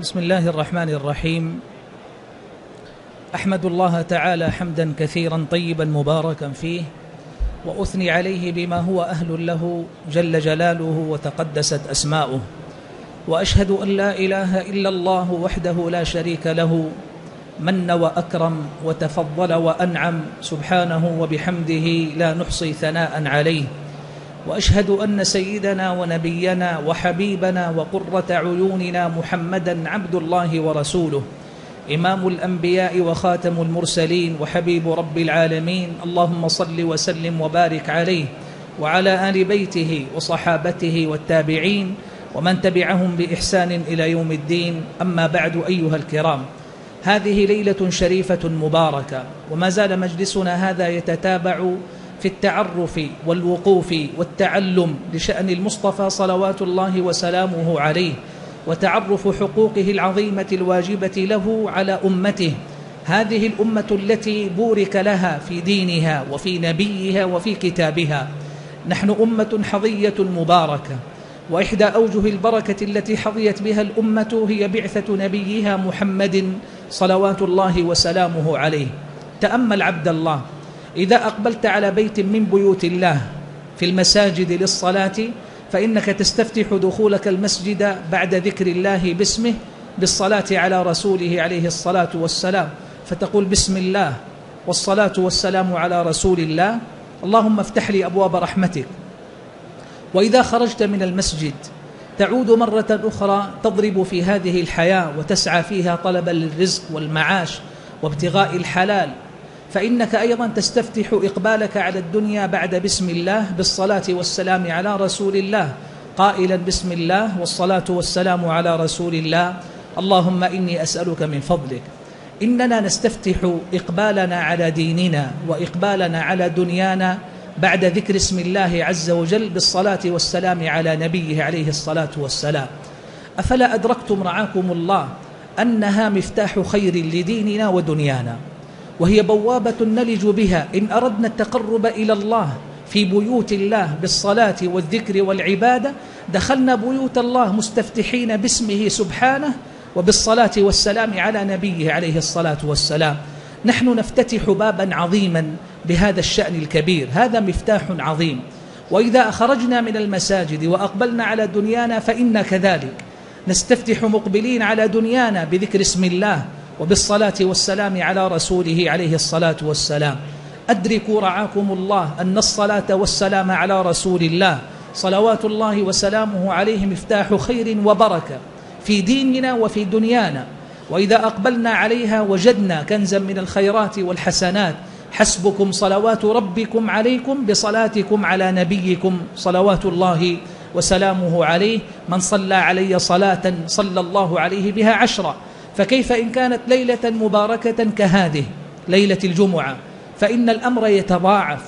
بسم الله الرحمن الرحيم. أحمد الله تعالى حمدا كثيرا طيبا مباركا فيه وأثني عليه بما هو أهل له جل جلاله وتقدست أسماؤه. وأشهد أن لا إله إلا الله وحده لا شريك له من وأكرم وتفضل وأنعم سبحانه وبحمده لا نحصي ثناء عليه. وأشهد أن سيدنا ونبينا وحبيبنا وقرة عيوننا محمدا عبد الله ورسوله إمام الأنبياء وخاتم المرسلين وحبيب رب العالمين. اللهم صل وسلم وبارك عليه وعلى آل بيته وصحابته والتابعين ومن تبعهم بإحسان إلى يوم الدين. أما بعد أيها الكرام هذه ليلة شريفة مباركة وما زال مجلسنا هذا يتتابع في التعرف والوقوف والتعلم لشأن المصطفى صلوات الله وسلامه عليه وتعرف حقوقه العظيمة الواجبة له على أمته. هذه الأمة التي بورك لها في دينها وفي نبيها وفي كتابها. نحن أمة حظية مباركة وإحدى أوجه البركة التي حظيت بها الأمة هي بعثة نبيها محمد صلوات الله وسلامه عليه. تأمل عبد الله إذا أقبلت على بيت من بيوت الله في المساجد للصلاة فإنك تستفتح دخولك المسجد بعد ذكر الله باسمه بالصلاة على رسوله عليه الصلاة والسلام. فتقول بسم الله والصلاة والسلام على رسول الله. اللهم افتح لي أبواب رحمتك. وإذا خرجت من المسجد تعود مرة أخرى تضرب في هذه الحياة وتسعى فيها طلبا للرزق والمعاش وابتغاء الحلال. فإنك أيضا تستفتح إقبالك على الدنيا بعد بسم الله بالصلاة والسلام على رسول الله. قائلا بسم الله والصلاة والسلام على رسول الله. اللهم إني أسألك من فضلك. إننا نستفتح إقبالنا على ديننا وإقبالنا على دنيانا بعد ذكر اسم الله عز وجل بالصلاة والسلام على نبيه عليه الصلاة والسلام. أفلا أدركتم رعاكم الله أنها مفتاح خير لديننا ودنيانا؟ وهي بوابة نلج بها. إن أردنا التقرب إلى الله في بيوت الله بالصلاة والذكر والعبادة دخلنا بيوت الله مستفتحين باسمه سبحانه وبالصلاة والسلام على نبيه عليه الصلاة والسلام. نحن نفتتح بابا عظيما بهذا الشأن الكبير. هذا مفتاح عظيم. وإذا خرجنا من المساجد وأقبلنا على دنيانا فانا كذلك. نستفتح مقبلين على دنيانا بذكر اسم الله. وبالصلاة والسلام على رسوله عليه الصلاة والسلام. أدركوا رعاكم الله أن الصلاة والسلام على رسول الله. صلوات الله وسلامه عليه مفتاح خير وبركة في ديننا وفي دنيانا. وإذا أقبلنا عليها وجدنا كنزا من الخيرات والحسنات. حسبكم صلوات ربكم عليكم بصلاتكم على نبيكم صلوات الله وسلامه عليه. من صلى علي صلاة صلى الله عليه بها عشرا فكيف إن كانت ليلة مباركة كهذه ليلة الجمعة؟ فإن الأمر يتضاعف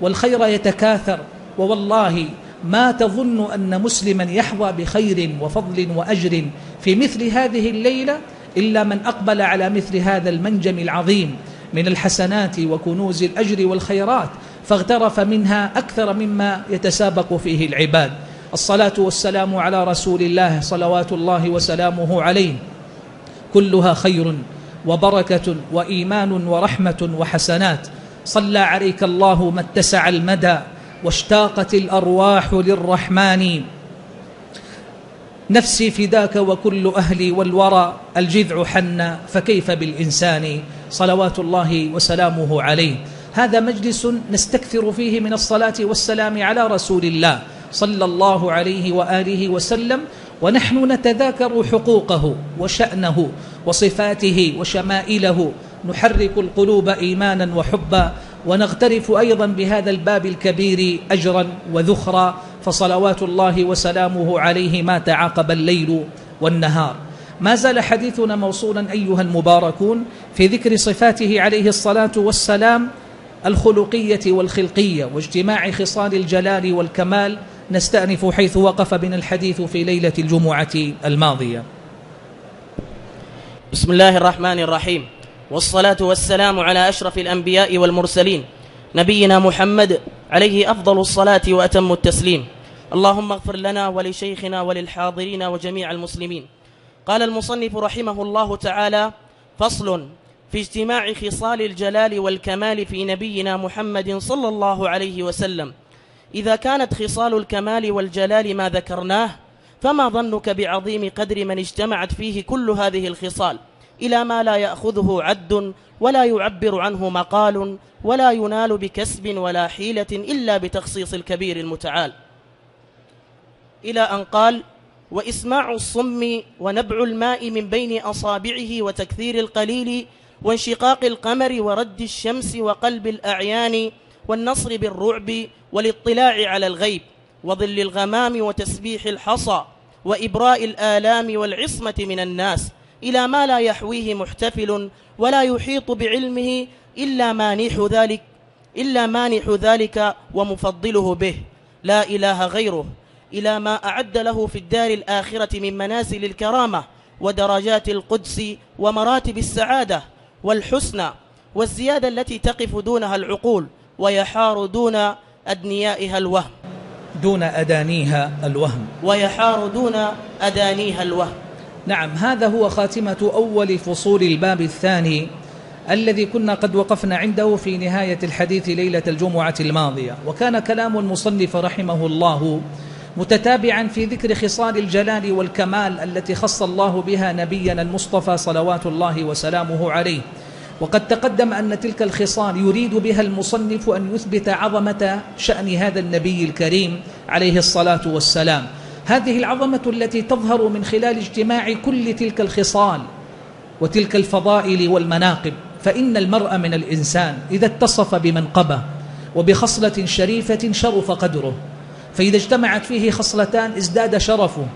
والخير يتكاثر ووالله ما تظن أن مسلما يحظى بخير وفضل وأجر في مثل هذه الليلة إلا من أقبل على مثل هذا المنجم العظيم من الحسنات وكنوز الأجر والخيرات فاغترف منها أكثر مما يتسابق فيه العباد. الصلاة والسلام على رسول الله صلوات الله وسلامه عليه. كلها خير وبركة وإيمان ورحمة وحسنات. صلى عليك الله ما اتسع المدى واشتاقت الأرواح للرحمن. نفسي فداك وكل أهلي والورى الجذع حنا فكيف بالإنسان؟ صلوات الله وسلامه عليه. هذا مجلس نستكثر فيه من الصلاة والسلام على رسول الله صلى الله عليه وآله وسلم. ونحن نتذاكر حقوقه وشأنه وصفاته وشمائله. نحرك القلوب إيمانا وحبا ونغترف أيضا بهذا الباب الكبير أجرا وذخرا. فصلوات الله وسلامه عليه ما تعاقب الليل والنهار. ما زال حديثنا موصولا أيها المباركون في ذكر صفاته عليه الصلاة والسلام الخلقية والخلقية واجتماع خصال الجلال والكمال نستأنف حيث وقف بنا الحديث في ليلة الجمعة الماضية. بسم الله الرحمن الرحيم. والصلاة والسلام على أشرف الأنبياء والمرسلين نبينا محمد عليه أفضل الصلاة وأتم التسليم. اللهم اغفر لنا ولشيخنا وللحاضرين وجميع المسلمين. قال المصنف رحمه الله تعالى فصل في اجتماع خصال الجلال والكمال في نبينا محمد صلى الله عليه وسلم. إذا كانت خصال الكمال والجلال ما ذكرناه فما ظنك بعظيم قدر من اجتمعت فيه كل هذه الخصال؟ إلى ما لا يأخذه عد ولا يعبر عنه مقال ولا ينال بكسب ولا حيلة إلا بتخصيص الكبير المتعال. إلى أن قال وإسماع الصم ونبع الماء من بين أصابعه وتكثير القليل وانشقاق القمر ورد الشمس وقلب الأعيان والنصر بالرعب والاطلاع على الغيب وظل الغمام وتسبيح الحصى وإبراء الآلام والعصمة من الناس إلى ما لا يحويه محتفل ولا يحيط بعلمه إلا مانح ذلك إلا مانح ذلك ومفضله به. لا إله غيره إلى ما أعد له في الدار الآخرة من منازل الكرامة ودرجات القدس ومراتب السعادة والحسنى والزيادة التي تقف دونها العقول ويحار دون أدنيائها الوهم. دون أدانيها الوهم. ويحار دون أدانيها الوهم. نعم هذا هو خاتمة أول فصول الباب الثاني الذي كنا قد وقفنا عنده في نهاية الحديث ليلة الجمعة الماضية. وكان كلام المصنف رحمه الله متتابعا في ذكر خصال الجلال والكمال التي خص الله بها نبينا المصطفى صلوات الله وسلامه عليه. وقد تقدم أن تلك الخصال يريد بها المصنف أن يثبت عظمة شأن هذا النبي الكريم عليه الصلاة والسلام. هذه العظمة التي تظهر من خلال اجتماع كل تلك الخصال وتلك الفضائل والمناقب فإن المرء من الإنسان إذا اتصف بمنقبة وبخصلة شريفة شرف قدره فإذا اجتمعت فيه خصلتان ازداد شرفه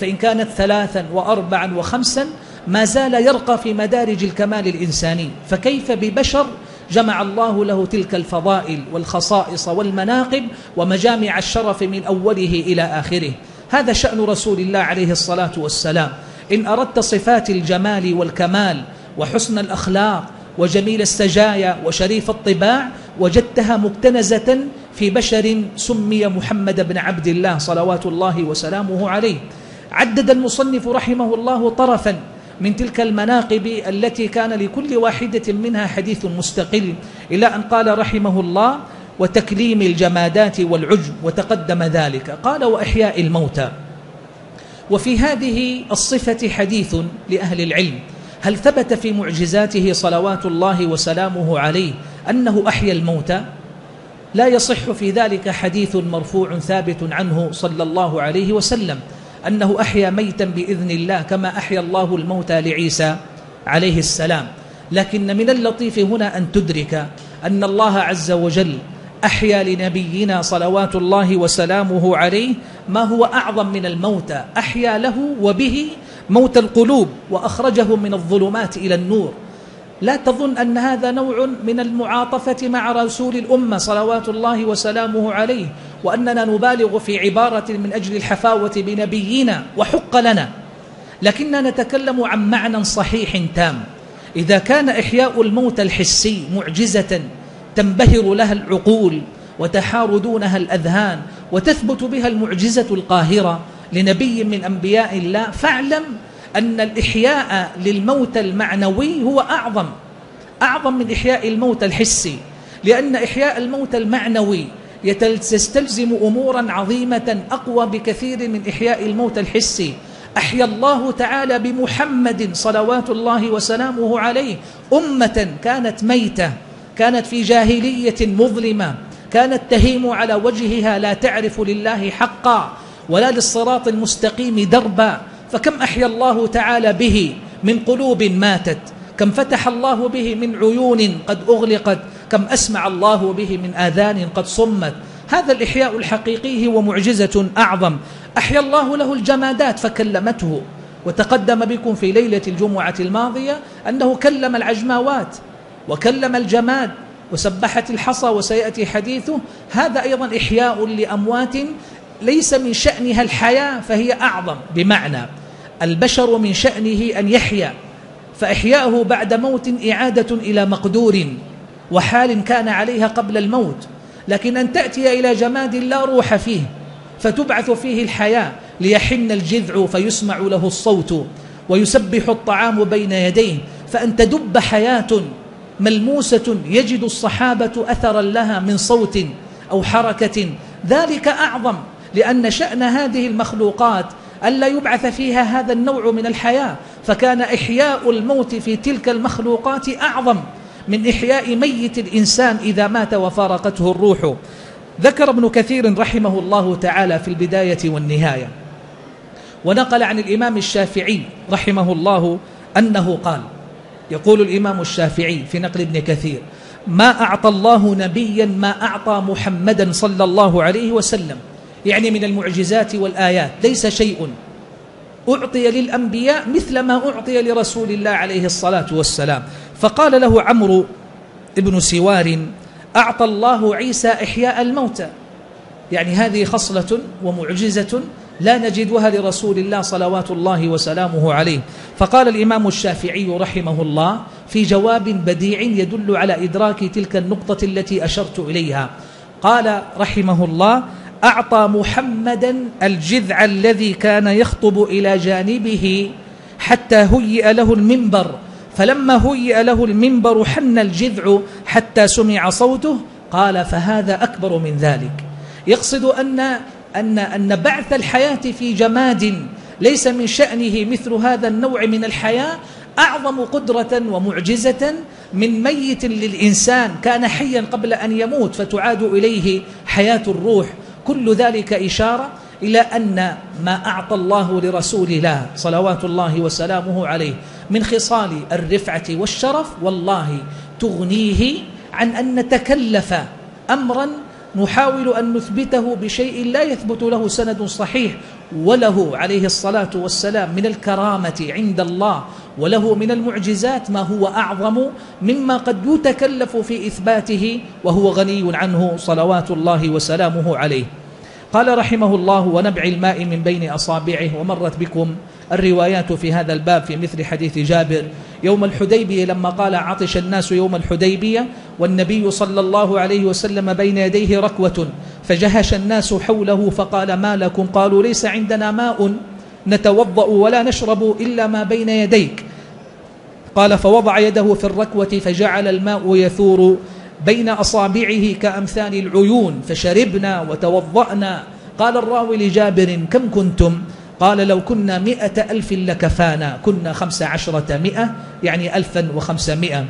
فإن كانت ثلاثا وأربعا وخمسا ما زال يرقى في مدارج الكمال الإنساني. فكيف ببشر جمع الله له تلك الفضائل والخصائص والمناقب ومجامع الشرف من أوله إلى آخره؟ هذا شأن رسول الله عليه الصلاة والسلام. إن أردت صفات الجمال والكمال وحسن الأخلاق وجميل السجايا وشريف الطباع وجدتها مكتنزة في بشر سمي محمد بن عبد الله صلوات الله وسلامه عليه. عدد المصنف رحمه الله طرفا من تلك المناقب التي كان لكل واحدة منها حديث مستقل إلى أن قال رحمه الله وتكليم الجمادات والعجم وتقدم ذلك قال وإحياء الموتى وفي هذه الصفة حديث لأهل العلم هل ثبت في معجزاته صلوات الله وسلامه عليه أنه أحيا الموتى؟ لا يصح في ذلك حديث مرفوع ثابت عنه صلى الله عليه وسلم أنه أحيا ميتا بإذن الله كما أحيا الله الموتى لعيسى عليه السلام. لكن من اللطيف هنا أن تدرك أن الله عز وجل أحيا لنبينا صلوات الله وسلامه عليه ما هو أعظم من الموتى. أحيا له وبه موت القلوب وأخرجه من الظلمات إلى النور. لا تظن أن هذا نوع من المعاطفة مع رسول الأمة صلوات الله وسلامه عليه وأننا نبالغ في عبارة من أجل الحفاوة بنبينا وحق لنا. لكننا نتكلم عن معنى صحيح تام. إذا كان إحياء الموت الحسي معجزة تنبهر لها العقول وتحار دونها الأذهان وتثبت بها المعجزة القاهرة لنبي من أنبياء الله فاعلم أن الإحياء للموت المعنوي هو أعظم أعظم من إحياء الموت الحسي لأن إحياء الموت المعنوي يستلزم أمورا عظيمة أقوى بكثير من إحياء الموت الحسي. أحيا الله تعالى بمحمد صلوات الله وسلامه عليه أمة كانت ميتة كانت في جاهلية مظلمة كانت تهيم على وجهها لا تعرف لله حقا ولا للصراط المستقيم دربا. فكم أحيا الله تعالى به من قلوب ماتت؟ كم فتح الله به من عيون قد أغلقت؟ كم أسمع الله به من آذان قد صمت؟ هذا الإحياء الحقيقي هو معجزة أعظم. أحيا الله له الجمادات فكلمته. وتقدم بكم في ليلة الجمعة الماضية أنه كلم العجماوات وكلم الجماد وسبحت الحصى وسيأتي حديثه. هذا أيضا إحياء لأموات ليس من شأنها الحياة فهي أعظم. بمعنى البشر من شأنه أن يحيا فإحياؤه بعد موت إعادة إلى مقدور وحال كان عليها قبل الموت. لكن أن تأتي إلى جماد لا روح فيه فتبعث فيه الحياة ليحن الجذع فيسمع له الصوت ويسبح الطعام بين يديه. فأن تدب حياة ملموسة يجد الصحابة أثرا لها من صوت أو حركة. ذلك أعظم. لأن شأن هذه المخلوقات ألا يبعث فيها هذا النوع من الحياة فكان إحياء الموت في تلك المخلوقات أعظم من إحياء ميت الإنسان إذا مات وفارقته الروح. ذكر ابن كثير رحمه الله تعالى في البداية والنهاية. ونقل عن الإمام الشافعي رحمه الله أنه قال يقول الإمام الشافعي في نقل ابن كثير ما أعطى الله نبيا ما أعطى محمدا صلى الله عليه وسلم يعني من المعجزات والآيات ليس شيء. أعطي للأنبياء مثل ما أعطي لرسول الله عليه الصلاة والسلام. فقال له عمرو ابن سوار أعطى الله عيسى إحياء الموتى. يعني هذه خصلة ومعجزة لا نجدها لرسول الله صلوات الله وسلامه عليه. فقال الإمام الشافعي رحمه الله في جواب بديع يدل على إدراك تلك النقطة التي أشرت إليها. قال رحمه الله أعطى محمدا الجذع الذي كان يخطب إلى جانبه حتى هيئ له المنبر. فلما هيئ له المنبر حن الجذع حتى سمع صوته قال فهذا أكبر من ذلك. يقصد أن أن أن بعث الحياة في جماد ليس من شأنه مثل هذا النوع من الحياة أعظم قدرة ومعجزة من ميت للإنسان. كان حيا قبل أن يموت فتعاد إليه حياة الروح. كل ذلك إشارة إلى أن ما أعطى الله لرسول الله صلوات الله وسلامه عليه من خصال الرفعة والشرف والله تغنيه عن أن نتكلف أمرا نحاول أن نثبته بشيء لا يثبت له سند صحيح وله عليه الصلاة والسلام من الكرامة عند الله وله من المعجزات ما هو أعظم مما قد يتكلف في إثباته وهو غني عنه صلوات الله وسلامه عليه. قال رحمه الله ونبع الماء من بين أصابعه ومرت بكم الروايات في هذا الباب في مثل حديث جابر يوم الحديبية لما قال عطش الناس يوم الحديبية والنبي صلى الله عليه وسلم بين يديه ركوة فجهش الناس حوله فقال ما لكم؟ قالوا ليس عندنا ماء نتوضأ ولا نشرب إلا ما بين يديك. قال فوضع يده في الركوة فجعل الماء يثور بين أصابعه كأمثال العيون فشربنا وتوضأنا. قال الراوي لجابر كم كنتم؟ قال لو كنا مئة ألف لكفانا كنا خمس عشرة مئة يعني ألفا وخمسمائة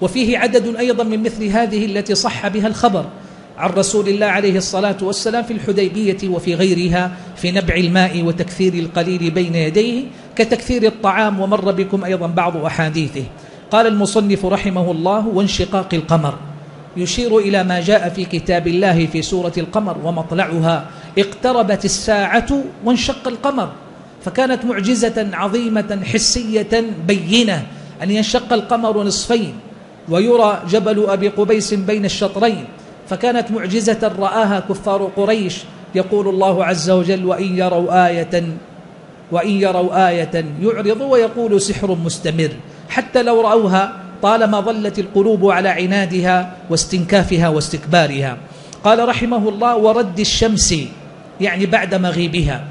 وفيه عدد أيضا من مثل هذه التي صح بها الخبر عن رسول الله عليه الصلاة والسلام في الحديبية وفي غيرها في نبع الماء وتكثير القليل بين يديه كتكثير الطعام ومر بكم أيضا بعض أحاديثه. قال المصنف رحمه الله وانشقاق القمر. يشير إلى ما جاء في كتاب الله في سورة القمر ومطلعها اقتربت الساعة وانشق القمر فكانت معجزة عظيمة حسية بينة أن ينشق القمر نصفين ويرى جبل أبي قبيس بين الشطرين فكانت معجزة رآها كفار قريش يقول الله عز وجل وإن يروا آية وإن يروا آية يعرض ويقول سحر مستمر حتى لو رأوها طالما ظلت القلوب على عنادها واستنكافها واستكبارها قال رحمه الله ورد الشمس يعني بعد مغيبها.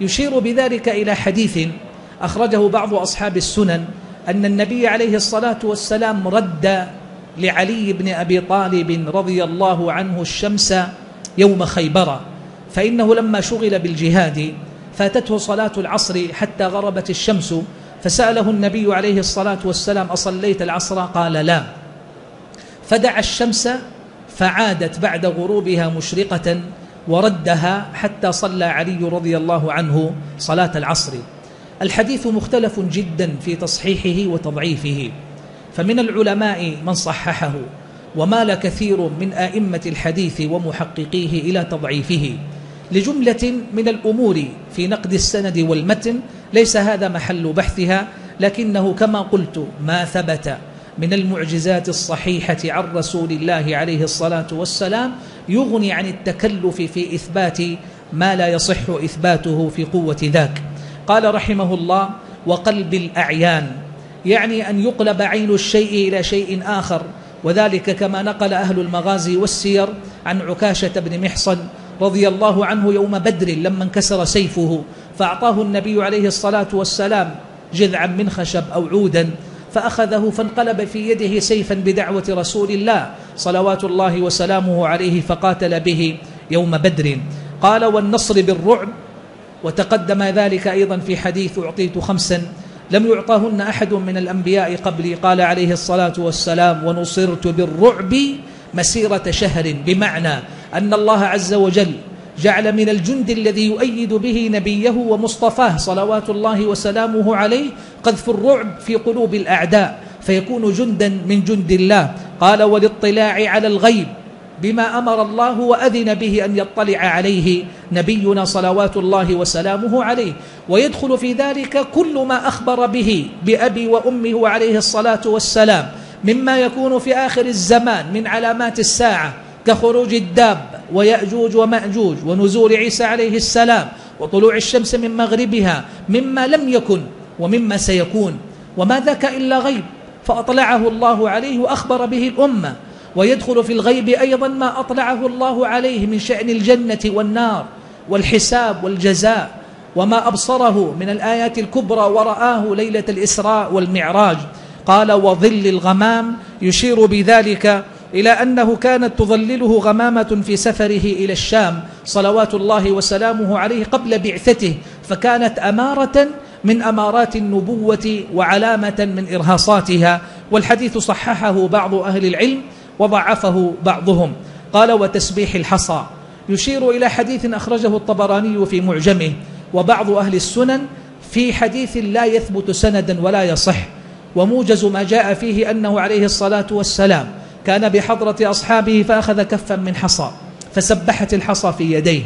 يشير بذلك إلى حديث أخرجه بعض أصحاب السنن أن النبي عليه الصلاة والسلام رد لعلي بن أبي طالب رضي الله عنه الشمس يوم خيبر فإنه لما شغل بالجهاد فاتته صلاة العصر حتى غربت الشمس فسأله النبي عليه الصلاة والسلام أصليت العصر؟ قال لا. فدعا الشمس فعادت بعد غروبها مشرقة وردها حتى صلى علي رضي الله عنه صلاة العصر. الحديث مختلف جدا في تصحيحه وتضعيفه. فمن العلماء من صححه ومال كثير من آئمة الحديث ومحققيه إلى تضعيفه. لجملة من الأمور في نقد السند والمتن ليس هذا محل بحثها لكنه كما قلت ما ثبت من المعجزات الصحيحة عن رسول الله عليه الصلاة والسلام يغني عن التكلف في إثبات ما لا يصح إثباته في قوة ذاك. قال رحمه الله وقلب الأعيان يعني أن يقلب عين الشيء إلى شيء آخر. وذلك كما نقل أهل المغازي والسير عن عكاشة بن محصن رضي الله عنه يوم بدر لما انكسر سيفه فأعطاه النبي عليه الصلاة والسلام جذعا من خشب أو عودا فأخذه فانقلب في يده سيفا بدعوة رسول الله صلوات الله وسلامه عليه فقاتل به يوم بدر. قال والنصر بالرعب وتقدم ذلك أيضا في حديث أعطيت خمسا لم يعطهن أحد من الأنبياء قبلي. قال عليه الصلاة والسلام ونصرت بالرعب مسيرة شهر بمعنى أن الله عز وجل جعل من الجند الذي يؤيد به نبيه ومصطفاه صلوات الله وسلامه عليه قذف الرعب في قلوب الأعداء. فيكون جندا من جند الله. قال والاطلاع على الغيب بما أمر الله وأذن به أن يطلع عليه نبينا صلوات الله وسلامه عليه. ويدخل في ذلك كل ما أخبر به بأبي وأمه عليه الصلاة والسلام مما يكون في آخر الزمان من علامات الساعة كخروج الداب ويأجوج ومأجوج ونزول عيسى عليه السلام وطلوع الشمس من مغربها مما لم يكن ومما سيكون. وما ذاك إلا غيب. فأطلعه الله عليه وأخبر به الأمة ويدخل في الغيب أيضا ما أطلعه الله عليه من شأن الجنة والنار والحساب والجزاء وما أبصره من الآيات الكبرى ورآه ليلة الإسراء والمعراج. قال وظل الغمام يشير بذلك إلى أنه كانت تظلله غمامة في سفره إلى الشام صلوات الله وسلامه عليه قبل بعثته فكانت أمارة من أمارات النبوة وعلامة من إرهاصاتها والحديث صححه بعض أهل العلم وضعفه بعضهم. قال وتسبيح الحصى يشير إلى حديث أخرجه الطبراني في معجمه وبعض أهل السنن في حديث لا يثبت سندا ولا يصح وموجز ما جاء فيه أنه عليه الصلاة والسلام كان بحضرة أصحابه فأخذ كفا من حصى فسبحت الحصى في يديه.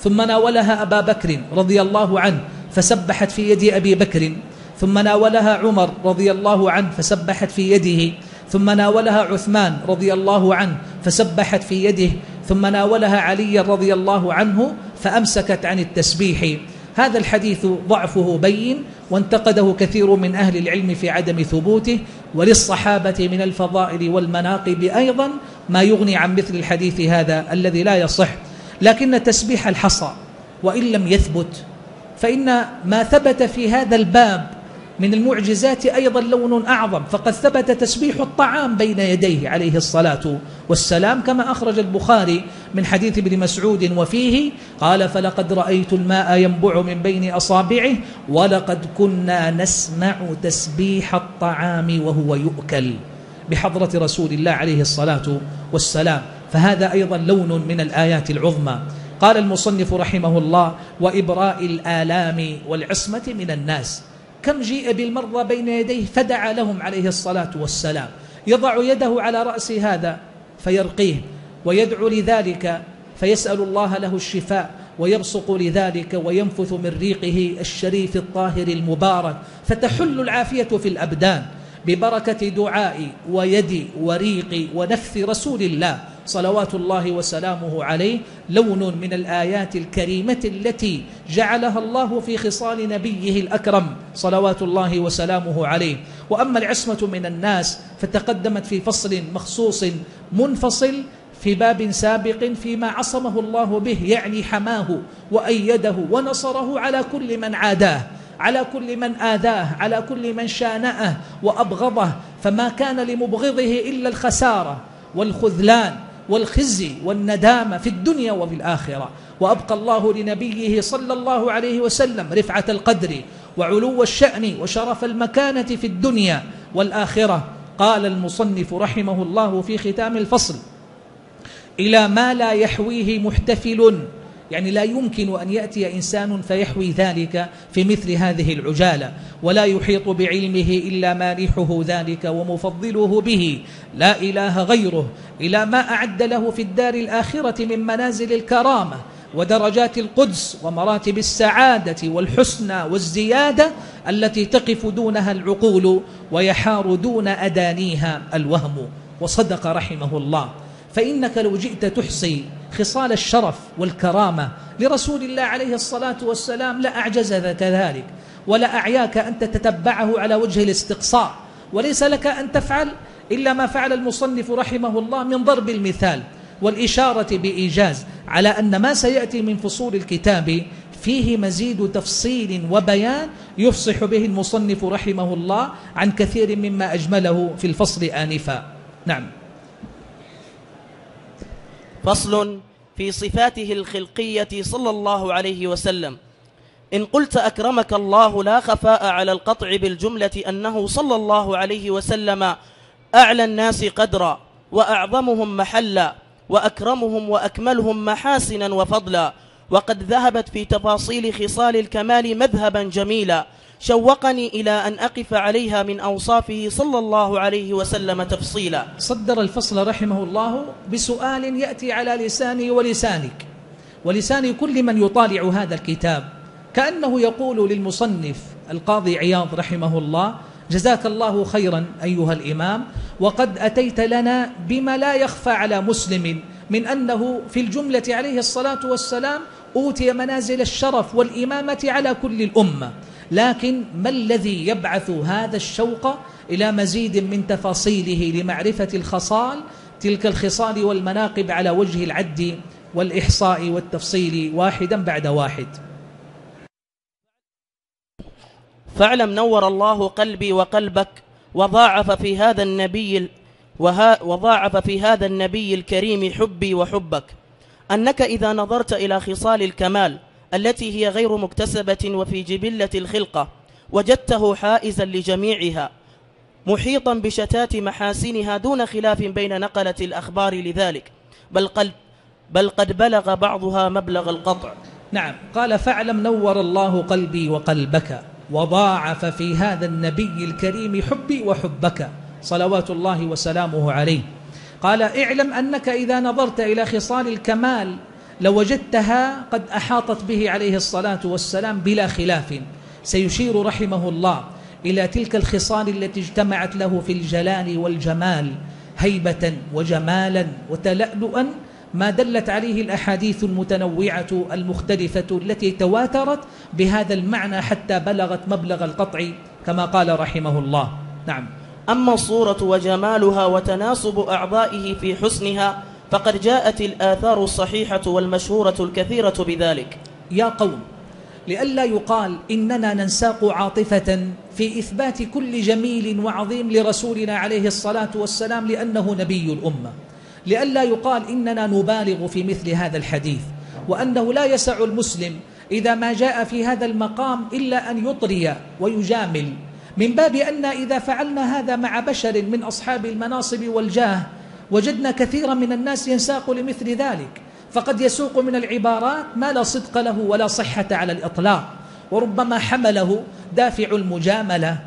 ثم ناولها أبا بكر رضي الله عنه فسبحت في يد أبي بكر ثم ناولها عمر رضي الله عنه فسبحت في يده ثم ناولها عثمان رضي الله عنه فسبحت في يده ثم ناولها علي رضي الله عنه فأمسكت عن التسبيح. هذا الحديث ضعفه بين وانتقده كثير من أهل العلم في عدم ثبوته وللصحابة من الفضائل والمناقب أيضا ما يغني عن مثل الحديث هذا الذي لا يصح. لكن تسبيح الحصى وإن لم يثبت فإن ما ثبت في هذا الباب من المعجزات أيضا لون أعظم فقد ثبت تسبيح الطعام بين يديه عليه الصلاة والسلام كما أخرج البخاري من حديث ابن مسعود وفيه قال فلقد رأيت الماء ينبع من بين أصابعه ولقد كنا نسمع تسبيح الطعام وهو يؤكل بحضرة رسول الله عليه الصلاة والسلام فهذا أيضا لون من الآيات العظمى. قال المصنف رحمه الله وإبراء الآلام والعصمة من الناس. كم جيء بالمرضى بين يديه فدعا لهم عليه الصلاة والسلام. يضع يده على رأس هذا فيرقيه ويدعو لذلك فيسأل الله له الشفاء ويبصق لذلك وينفث من ريقه الشريف الطاهر المبارك. فتحل العافية في الأبدان ببركة دعاء ويد وريق ونفث رسول الله. صلوات الله وسلامه عليه لون من الآيات الكريمة التي جعلها الله في خصال نبيه الأكرم صلوات الله وسلامه عليه. وأما العصمة من الناس فتقدمت في فصل مخصوص منفصل في باب سابق فيما عصمه الله به يعني حماه وأيده ونصره على كل من عاداه على كل من آذاه على كل من شانأه وأبغضه. فما كان لمبغضه إلا الخسارة والخذلان. والخزي والندامة في الدنيا وفي الآخرة. وأبقى الله لنبيه صلى الله عليه وسلم رفعة القدر وعلو الشأن وشرف المكانة في الدنيا والآخرة. قال المصنف رحمه الله في ختام الفصل إلى ما لا يحويه محتفل يعني لا يمكن أن يأتي إنسان فيحوي ذلك في مثل هذه العجالة ولا يحيط بعلمه إلا مانحه ذلك ومفضله به. لا إله غيره إلى ما أعد له في الدار الآخرة من منازل الكرامة ودرجات القدس ومراتب السعادة والحسنى والزيادة التي تقف دونها العقول ويحار دون أدانيها الوهم. وصدق رحمه الله. فإنك لو جئت تحصي خصال الشرف والكرامة لرسول الله عليه الصلاة والسلام لأعجزك ذلك ولا أعياك أن تتتبعه على وجه الاستقصاء وليس لك أن تفعل إلا ما فعل المصنف رحمه الله من ضرب المثال والإشارة بإيجاز على أن ما سيأتي من فصول الكتاب فيه مزيد تفصيل وبيان يفصح به المصنف رحمه الله عن كثير مما أجمله في الفصل آنفا. نعم. فصل في صفاته الخلقية صلى الله عليه وسلم. إن قلت أكرمك الله لا خفاء على القطع بالجملة أنه صلى الله عليه وسلم أعلى الناس قدرا وأعظمهم محلا وأكرمهم وأكملهم محاسنا وفضلا. وقد ذهبت في تفاصيل خصال الكمال مذهبا جميلا. شوقني إلى أن أقف عليها من أوصافه صلى الله عليه وسلم تفصيلا. صدر الفصل رحمه الله بسؤال يأتي على لساني ولسانك ولسان كل من يطالع هذا الكتاب. كأنه يقول للمصنف القاضي عياض رحمه الله جزاك الله خيرا أيها الإمام وقد أتيت لنا بما لا يخفى على مسلم من أنه في الجملة عليه الصلاة والسلام أوتي منازل الشرف والإمامة على كل الأمة. لكن ما الذي يبعث هذا الشوق إلى مزيد من تفاصيله لمعرفة الخصال؟ تلك الخصال والمناقب على وجه العد والإحصاء والتفصيل واحدا بعد واحد. فاعلم نور الله قلبي وقلبك وضاعف في هذا النبي وضاعف في هذا النبي الكريم حبي وحبك. أنك إذا نظرت إلى خصال الكمال التي هي غير مكتسبة وفي جبلة الخلقة وجدته حائزا لجميعها محيطا بشتات محاسنها دون خلاف بين نقلة الأخبار لذلك بل قد, بل قد بلغ بعضها مبلغ القطع. نعم. قال فاعلم نور الله قلبي وقلبك وضاعف في هذا النبي الكريم حبي وحبك صلوات الله وسلامه عليه قال اعلم أنك إذا نظرت إلى خصال الكمال لوجدتها قد أحاطت به عليه الصلاة والسلام بلا خلاف. سيشير رحمه الله إلى تلك الخصال التي اجتمعت له في الجلال والجمال هيبة وجمالا وتلألؤا ما دلت عليه الأحاديث المتنوعة المختلفة التي تواترت بهذا المعنى حتى بلغت مبلغ القطع كما قال رحمه الله. نعم. أما الصورة وجمالها وتناسب أعضائه في حسنها فقد جاءت الآثار الصحيحة والمشهورة الكثيرة بذلك. يا قوم لئلا يقال إننا ننساق عاطفة في إثبات كل جميل وعظيم لرسولنا عليه الصلاة والسلام لأنه نبي الأمة. لئلا يقال إننا نبالغ في مثل هذا الحديث وأنه لا يسع المسلم إذا ما جاء في هذا المقام إلا أن يطري ويجامل. من باب أن إذا فعلنا هذا مع بشر من أصحاب المناصب والجاه وجدنا كثيرا من الناس ينساق لمثل ذلك فقد يسوق من العبارات ما لا صدق له ولا صحة على الإطلاق وربما حمله دافع المجاملة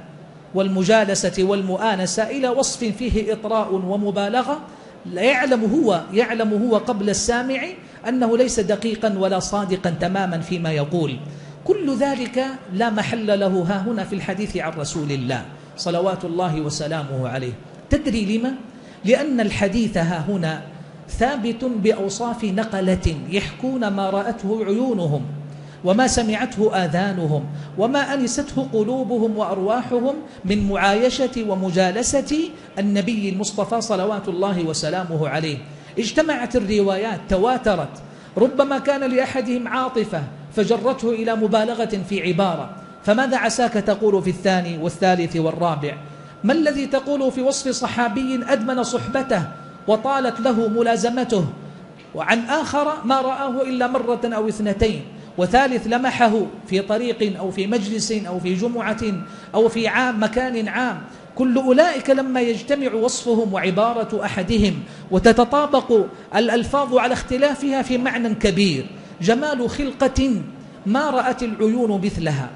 والمجالسة والمؤانسة إلى وصف فيه إطراء ومبالغة لا يعلم هو يعلم هو قبل السامع أنه ليس دقيقا ولا صادقا تماما فيما يقول كل ذلك لا محل له ها هنا في الحديث عن رسول الله صلوات الله وسلامه عليه تدري لما؟ لأن الحديث ها هنا ثابت بأوصاف نقلة يحكون ما رأته عيونهم وما سمعته آذانهم وما أنسته قلوبهم وأرواحهم من معايشة ومجالسة النبي المصطفى صلوات الله وسلامه عليه. اجتمعت الروايات تواترت. ربما كان لأحدهم عاطفة فجرته إلى مبالغة في عبارة. فماذا عساك تقول في الثاني والثالث والرابع؟ ما الذي تقول في وصف صحابي أدمن صحبته وطالت له ملازمته؟ وعن آخر ما رآه إلا مرة أو اثنتين وثالث لمحه في طريق أو في مجلس أو في جمعة أو في عام مكان عام. كل أولئك لما يجتمع وصفهم وعبارة أحدهم وتتطابق الألفاظ على اختلافها في معنى كبير. جمال خلقة ما رأت العيون مثلها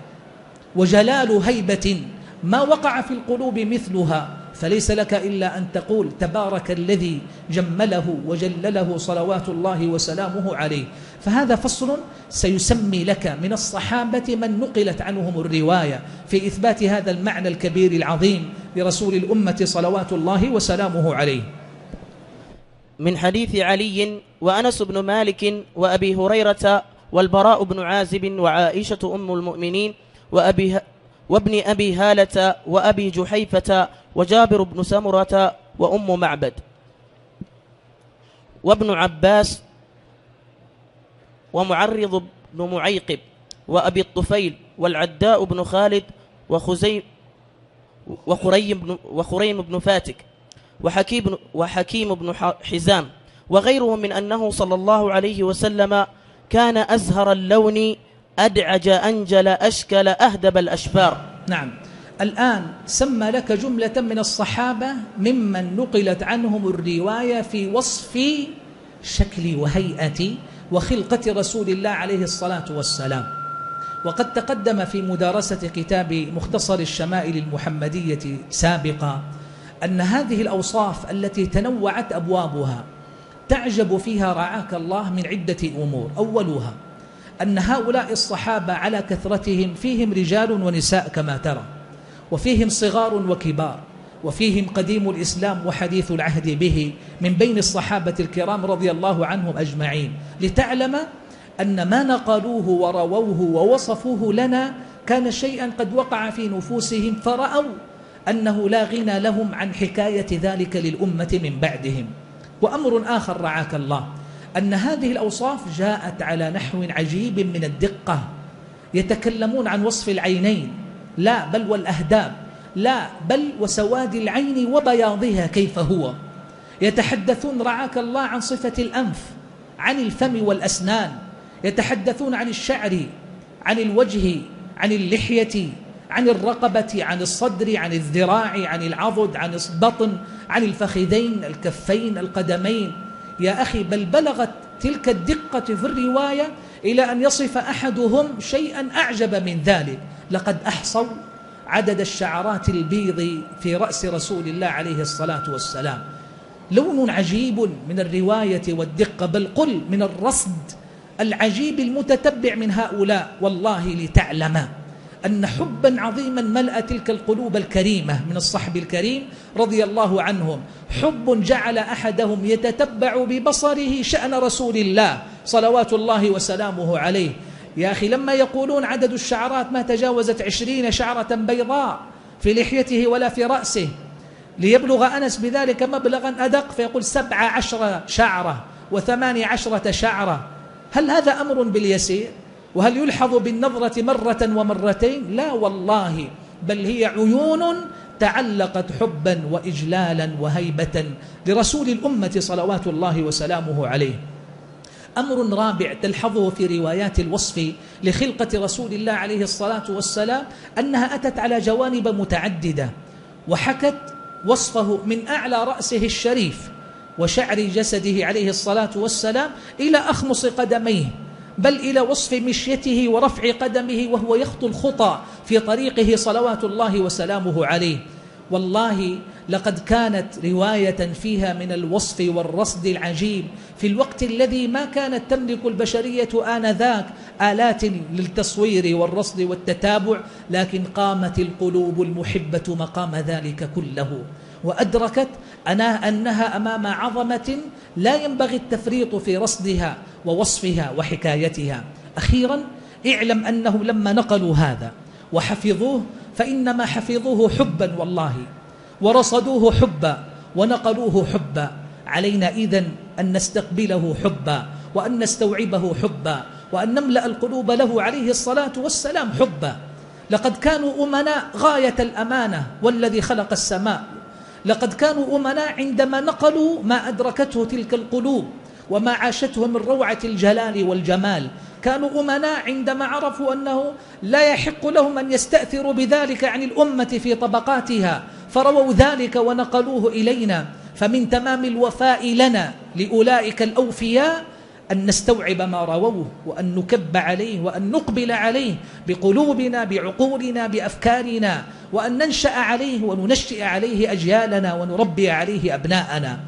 وجلال هيبة ما وقع في القلوب مثلها فليس لك إلا أن تقول تبارك الذي جمله وجلله صلوات الله وسلامه عليه. فهذا فصل سيسمي لك من الصحابة من نقلت عنهم الرواية في إثبات هذا المعنى الكبير العظيم لرسول الأمة صلوات الله وسلامه عليه. من حديث علي وأنس بن مالك وأبي هريرة والبراء بن عازب وعائشة أم المؤمنين وأبي وابن أبي هالة وأبي جحيفة وجابر بن سمرة وأم معبد. وابن عباس ومعرض بن معيقب وأبي الطفيل والعداء بن خالد وخزيم وخريم بن, وخريم بن فاتك وحكيم بن, وحكيم بن حزام. وغيرهم من أنه صلى الله عليه وسلم كان أزهر اللون أدعج أنجل أشكل أهدب الأشفار. نعم. الآن سمى لك جملة من الصحابة ممن نقلت عنهم الرواية في وصف شكل وهيئة وخلقة رسول الله عليه الصلاة والسلام. وقد تقدم في مدارسة كتاب مختصر الشمائل المحمدية سابقا أن هذه الأوصاف التي تنوعت أبوابها تعجب فيها رعاك الله من عدة أمور. أولها أن هؤلاء الصحابة على كثرتهم فيهم رجال ونساء كما ترى وفيهم صغار وكبار وفيهم قديم الإسلام وحديث العهد به من بين الصحابة الكرام رضي الله عنهم أجمعين. لتعلم أن ما نقلوه ورووه ووصفوه لنا كان شيئا قد وقع في نفوسهم فرأوا أنه لا غنى لهم عن حكاية ذلك للأمة من بعدهم. وأمر آخر رعاك الله أن هذه الأوصاف جاءت على نحو عجيب من الدقة. يتكلمون عن وصف العينين. لا بل والأهداب. لا بل وسواد العين وبياضها كيف هو. يتحدثون رعاك الله عن صفة الأنف عن الفم والأسنان. يتحدثون عن الشعر عن الوجه عن اللحية عن الرقبة عن الصدر عن الذراع عن العضد عن البطن عن الفخذين الكفين القدمين. يا أخي بل بلغت تلك الدقة في الرواية إلى أن يصف أحدهم شيئا أعجب من ذلك. لقد أحصوا عدد الشعرات البيض في رأس رسول الله عليه الصلاة والسلام. لون عجيب من الرواية والدقة بل قل من الرصد العجيب المتتبع من هؤلاء والله لتعلم. أن حبا عظيما ملأ تلك القلوب الكريمة من الصحب الكريم رضي الله عنهم. حب جعل أحدهم يتتبع ببصره شأن رسول الله صلوات الله وسلامه عليه. يا أخي لما يقولون عدد الشعرات ما تجاوزت عشرين شعرة بيضاء في لحيته ولا في رأسه ليبلغ أنس بذلك مبلغا أدق فيقول سبع عشر شعرة وثماني عشرة شعرة. هل هذا أمر باليسير؟ وهل يلحظ بالنظرة مرة ومرتين؟ لا والله بل هي عيون تعلقت حبا وإجلالا وهيبة لرسول الأمة صلوات الله وسلامه عليه. أمر رابع تلحظه في روايات الوصف لخلقة رسول الله عليه الصلاة والسلام أنها أتت على جوانب متعددة وحكت وصفه من أعلى رأسه الشريف وشعر جسده عليه الصلاة والسلام إلى أخمص قدميه. بل إلى وصف مشيته ورفع قدمه وهو يخطو الخطى في طريقه صلوات الله وسلامه عليه. والله لقد كانت رواية فيها من الوصف والرصد العجيب في الوقت الذي ما كانت تملك البشرية آنذاك آلات للتصوير والرصد والتتابع لكن قامت القلوب المحبة مقام ذلك كله. وأدركت أنا أنها أمام عظمة لا ينبغي التفريط في رصدها ووصفها وحكايتها. أخيرا اعلم أنهم لما نقلوا هذا وحفظوه فإنما حفظوه حبا والله ورصدوه حبا ونقلوه حبا. علينا إذن أن نستقبله حبا وأن نستوعبه حبا وأن نملأ القلوب له عليه الصلاة والسلام حبا. لقد كانوا أمناء غاية الأمانة والذي خلق السماء لقد كانوا أمناء عندما نقلوا ما أدركته تلك القلوب وما عاشته من روعة الجلال والجمال. كانوا أمناء عندما عرفوا أنه لا يحق لهم أن يستأثروا بذلك عن الأمة في طبقاتها فرووا ذلك ونقلوه إلينا. فمن تمام الوفاء لنا لأولئك الأوفياء أن نستوعب ما رووه وأن نكب عليه وأن نقبل عليه بقلوبنا بعقولنا بأفكارنا وأن ننشأ عليه وننشئ عليه أجيالنا ونربي عليه أبناءنا.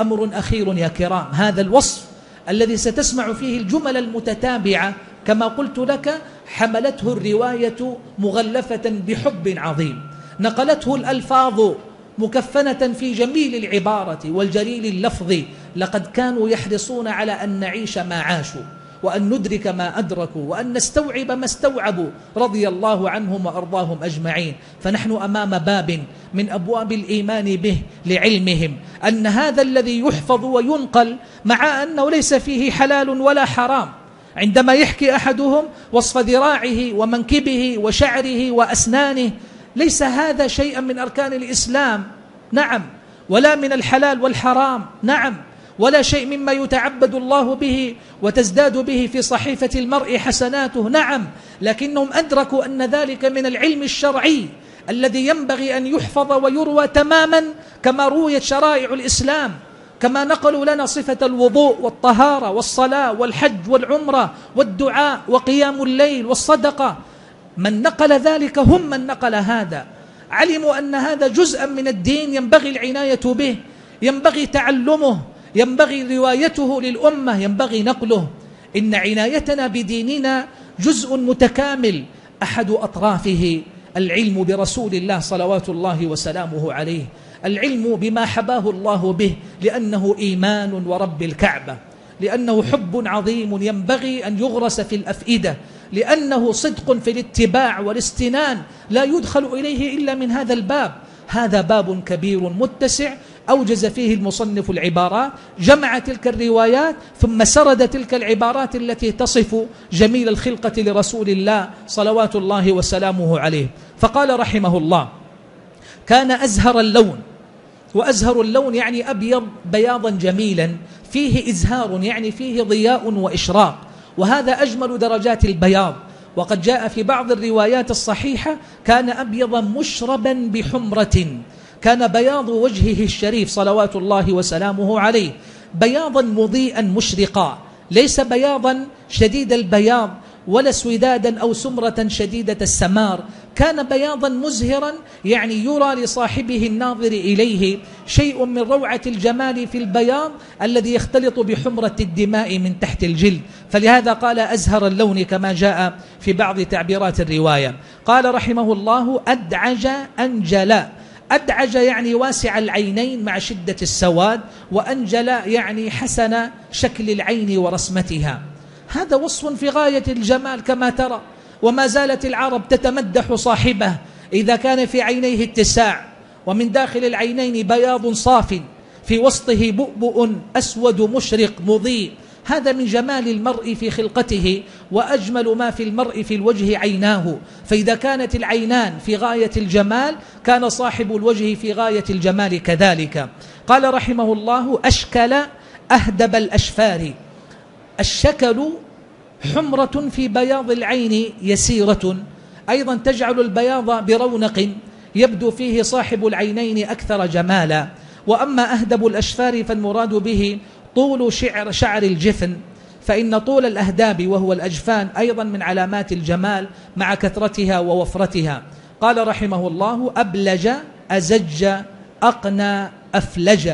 أمر أخير يا كرام هذا الوصف الذي ستسمع فيه الجمل المتتابعة كما قلت لك حملته الرواية مغلفة بحب عظيم. نقلته الألفاظ مكفنة في جميل العبارة والجليل اللفظ لقد كانوا يحرصون على أن نعيش ما عاشوا وأن ندرك ما أدركوا وأن نستوعب ما استوعبوا رضي الله عنهم وأرضاهم أجمعين. فنحن أمام باب من أبواب الإيمان به لعلمهم أن هذا الذي يحفظ وينقل مع أنه ليس فيه حلال ولا حرام. عندما يحكي أحدهم وصف ذراعه ومنكبه وشعره وأسنانه ليس هذا شيئا من أركان الإسلام. نعم. ولا من الحلال والحرام. نعم. ولا شيء مما يتعبد الله به وتزداد به في صحيفة المرء حسناته. نعم لكنهم أدركوا أن ذلك من العلم الشرعي الذي ينبغي أن يحفظ ويروى تماما كما رويت شرائع الإسلام كما نقلوا لنا صفة الوضوء والطهارة والصلاة والحج والعمرة والدعاء وقيام الليل والصدقة. من نقل ذلك هم من نقل هذا. علموا أن هذا جزءا من الدين ينبغي العناية به ينبغي تعلمه ينبغي روايته للأمة ينبغي نقله. إن عنايتنا بديننا جزء متكامل أحد أطرافه. العلم برسول الله صلوات الله وسلامه عليه. العلم بما حباه الله به لأنه إيمان ورب الكعبة. لأنه حب عظيم ينبغي أن يغرس في الأفئدة. لأنه صدق في الاتباع والاستنان لا يدخل إليه إلا من هذا الباب. هذا باب كبير متسع أوجز فيه المصنف العبارات جمع تلك الروايات ثم سرد تلك العبارات التي تصف جميل الخلقة لرسول الله صلوات الله وسلامه عليه. فقال رحمه الله كان أزهر اللون وأزهر اللون يعني أبيض بياضا جميلا فيه إزهار يعني فيه ضياء وإشراق وهذا أجمل درجات البياض. وقد جاء في بعض الروايات الصحيحة كان أبيضا مشربا بحمرة. كان بياض وجهه الشريف صلوات الله وسلامه عليه بياضا مضيئا مشرقا ليس بياضا شديد البياض ولا سودادا أو سمرة شديدة السمار كان بياضا مزهرا يعني يرى لصاحبه الناظر إليه شيء من روعة الجمال في البياض الذي يختلط بحمرة الدماء من تحت الجلد. فلهذا قال أزهر اللون كما جاء في بعض تعبيرات الرواية. قال رحمه الله أدعج أنجلا. أدعج يعني واسع العينين مع شدة السواد وأنجل يعني حسن شكل العين ورسمتها. هذا وصف في غاية الجمال كما ترى وما زالت العرب تتمدح صاحبه إذا كان في عينيه اتساع. ومن داخل العينين بياض صاف في وسطه بؤبؤ أسود مشرق مضيء. هذا من جمال المرء في خلقته وأجمل ما في المرء في الوجه عيناه. فإذا كانت العينان في غاية الجمال كان صاحب الوجه في غاية الجمال كذلك. قال رحمه الله أشكل أهدب الأشفار. الشكل حمرة في بياض العين يسيرة. أيضا تجعل البياض برونق يبدو فيه صاحب العينين أكثر جمالا. وأما أهدب الأشفار فالمراد به طول شعر, شعر الجفن فإن طول الأهداب وهو الأجفان أيضا من علامات الجمال مع كثرتها ووفرتها. قال رحمه الله أبلج أزج أقنى أفلج.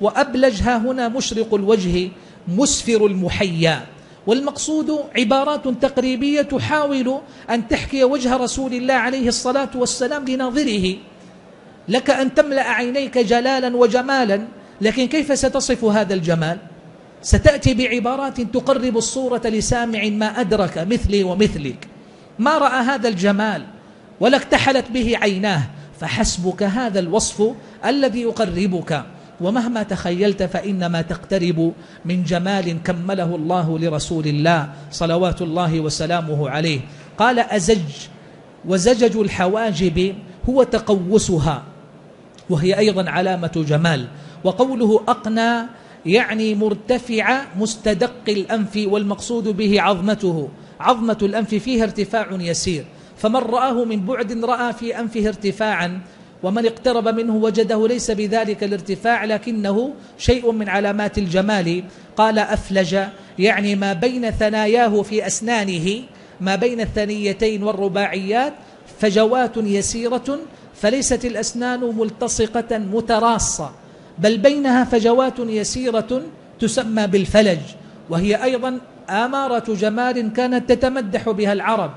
وأبلجها هنا مشرق الوجه مسفر المحيا. والمقصود عبارات تقريبية تحاول أن تحكي وجه رسول الله عليه الصلاة والسلام لناظره. لك أن تملأ عينيك جلالا وجمالا لكن كيف ستصف هذا الجمال؟ ستأتي بعبارات تقرب الصورة لسامع ما أدرك مثلي ومثلك. ما رأى هذا الجمال ولا اكتحلت به عيناه فحسبك هذا الوصف الذي يقربك. ومهما تخيلت فإنما تقترب من جمال كمله الله لرسول الله صلوات الله وسلامه عليه. قال أزج وزجج الحواجب هو تقوسها وهي أيضا علامة جمال. وقوله أقنى يعني مرتفع مستدق الأنف والمقصود به عظمته. عظمة الأنف فيها ارتفاع يسير. فمن رآه من بعد رأى في أنفه ارتفاعا ومن اقترب منه وجده ليس بذلك الارتفاع لكنه شيء من علامات الجمال. قال أفلج يعني ما بين ثناياه في أسنانه ما بين الثنيتين والرباعيات فجوات يسيرة فليست الأسنان ملتصقة متراصة. بل بينها فجوات يسيرة تسمى بالفلج وهي أيضا آمارة جمال كانت تتمدح بها العرب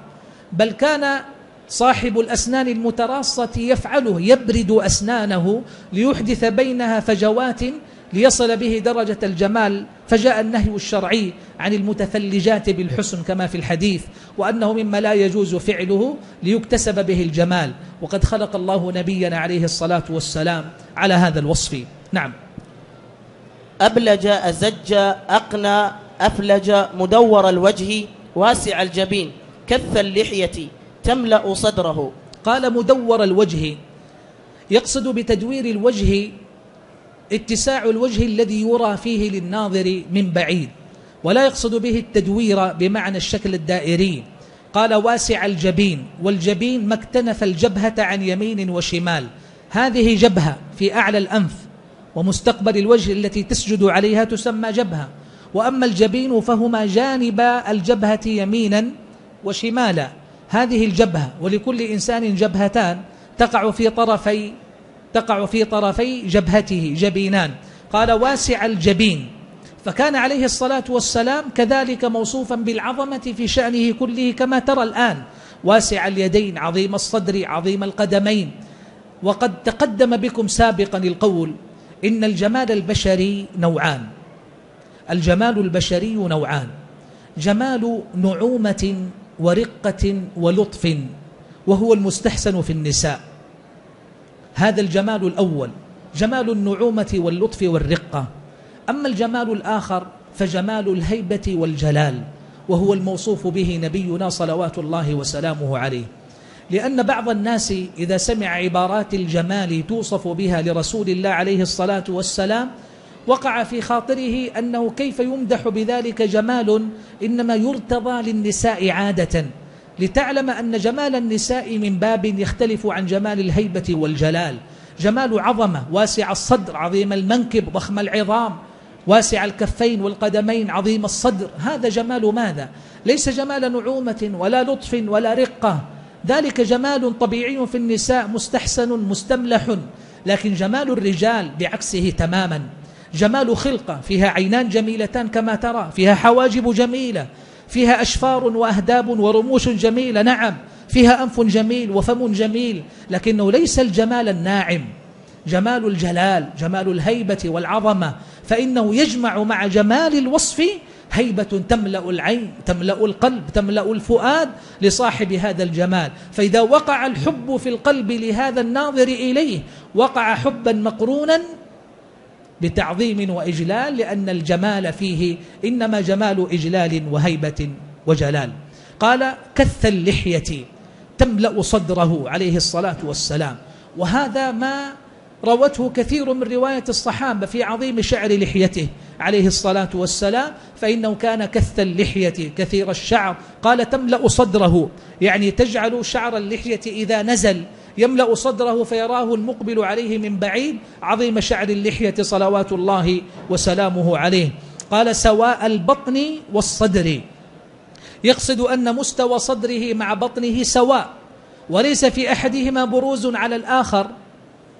بل كان صاحب الأسنان المتراصة يفعله يبرد أسنانه ليحدث بينها فجوات ليصل به درجة الجمال فجاء النهي الشرعي عن المتفلجات بالحسن كما في الحديث وأنه مما لا يجوز فعله ليكتسب به الجمال وقد خلق الله نبينا عليه الصلاة والسلام على هذا الوصف. نعم. أبلج أزج أقنى أفلج مدور الوجه واسع الجبين كث اللحية تملأ صدره. قال مدور الوجه. يقصد بتدوير الوجه اتساع الوجه الذي يرى فيه للناظر من بعيد ولا يقصد به التدوير بمعنى الشكل الدائري. قال واسع الجبين والجبين ما اكتنف الجبهة عن يمين وشمال. هذه جبهة في أعلى الأنف. ومستقبل الوجه التي تسجد عليها تسمى جبهة. وأما الجبين فهما جانب الجبهة يمينا وشمالا. هذه الجبهة ولكل إنسان جبهتان تقع في طرفي تقع في طرفي جبهته جبينان. قال واسع الجبين. فكان عليه الصلاة والسلام كذلك موصوفا بالعظمة في شأنه كله كما ترى الآن. واسع اليدين عظيم الصدر عظيم القدمين. وقد تقدم بكم سابقا القول إن الجمال البشري نوعان. الجمال البشري نوعان. جمال نعومة ورقة ولطف وهو المستحسن في النساء. هذا الجمال الأول جمال النعومة واللطف والرقة. أما الجمال الآخر فجمال الهيبة والجلال وهو الموصوف به نبينا صلوات الله وسلامه عليه. لأن بعض الناس إذا سمع عبارات الجمال توصف بها لرسول الله عليه الصلاة والسلام وقع في خاطره أنه كيف يمدح بذلك جمال إنما يرتضى للنساء عادة. لتعلم أن جمال النساء من باب يختلف عن جمال الهيبة والجلال. جمال عظمة واسع الصدر عظيم المنكب ضخم العظام واسع الكفين والقدمين عظيم الصدر. هذا جمال ماذا؟ ليس جمال نعومة ولا لطف ولا رقة. ذلك جمال طبيعي في النساء مستحسن مستملح لكن جمال الرجال بعكسه تماما. جمال خلقة فيها عينان جميلتان كما ترى فيها حواجب جميلة فيها أشفار وأهداب ورموش جميلة نعم. فيها أنف جميل وفم جميل لكنه ليس الجمال الناعم. جمال الجلال جمال الهيبة والعظمة فإنه يجمع مع جمال الوصف هيبة تملأ العين تملأ القلب تملأ الفؤاد لصاحب هذا الجمال. فإذا وقع الحب في القلب لهذا الناظر إليه وقع حبا مقرونا بتعظيم وإجلال لأن الجمال فيه إنما جمال إجلال وهيبة وجلال. قال كث اللحية تملأ صدره عليه الصلاة والسلام. وهذا ما روته كثير من رواية الصحابة في عظيم شعر لحيته عليه الصلاة والسلام فإنه كان كث اللحية كثير الشعر. قال تملأ صدره. يعني تجعل شعر اللحية إذا نزل. يملأ صدره فيراه المقبل عليه من بعيد. عظيم شعر اللحية صلوات الله وسلامه عليه. قال سواء البطن والصدر. يقصد أن مستوى صدره مع بطنه سواء وليس في أحدهما بروز على الآخر.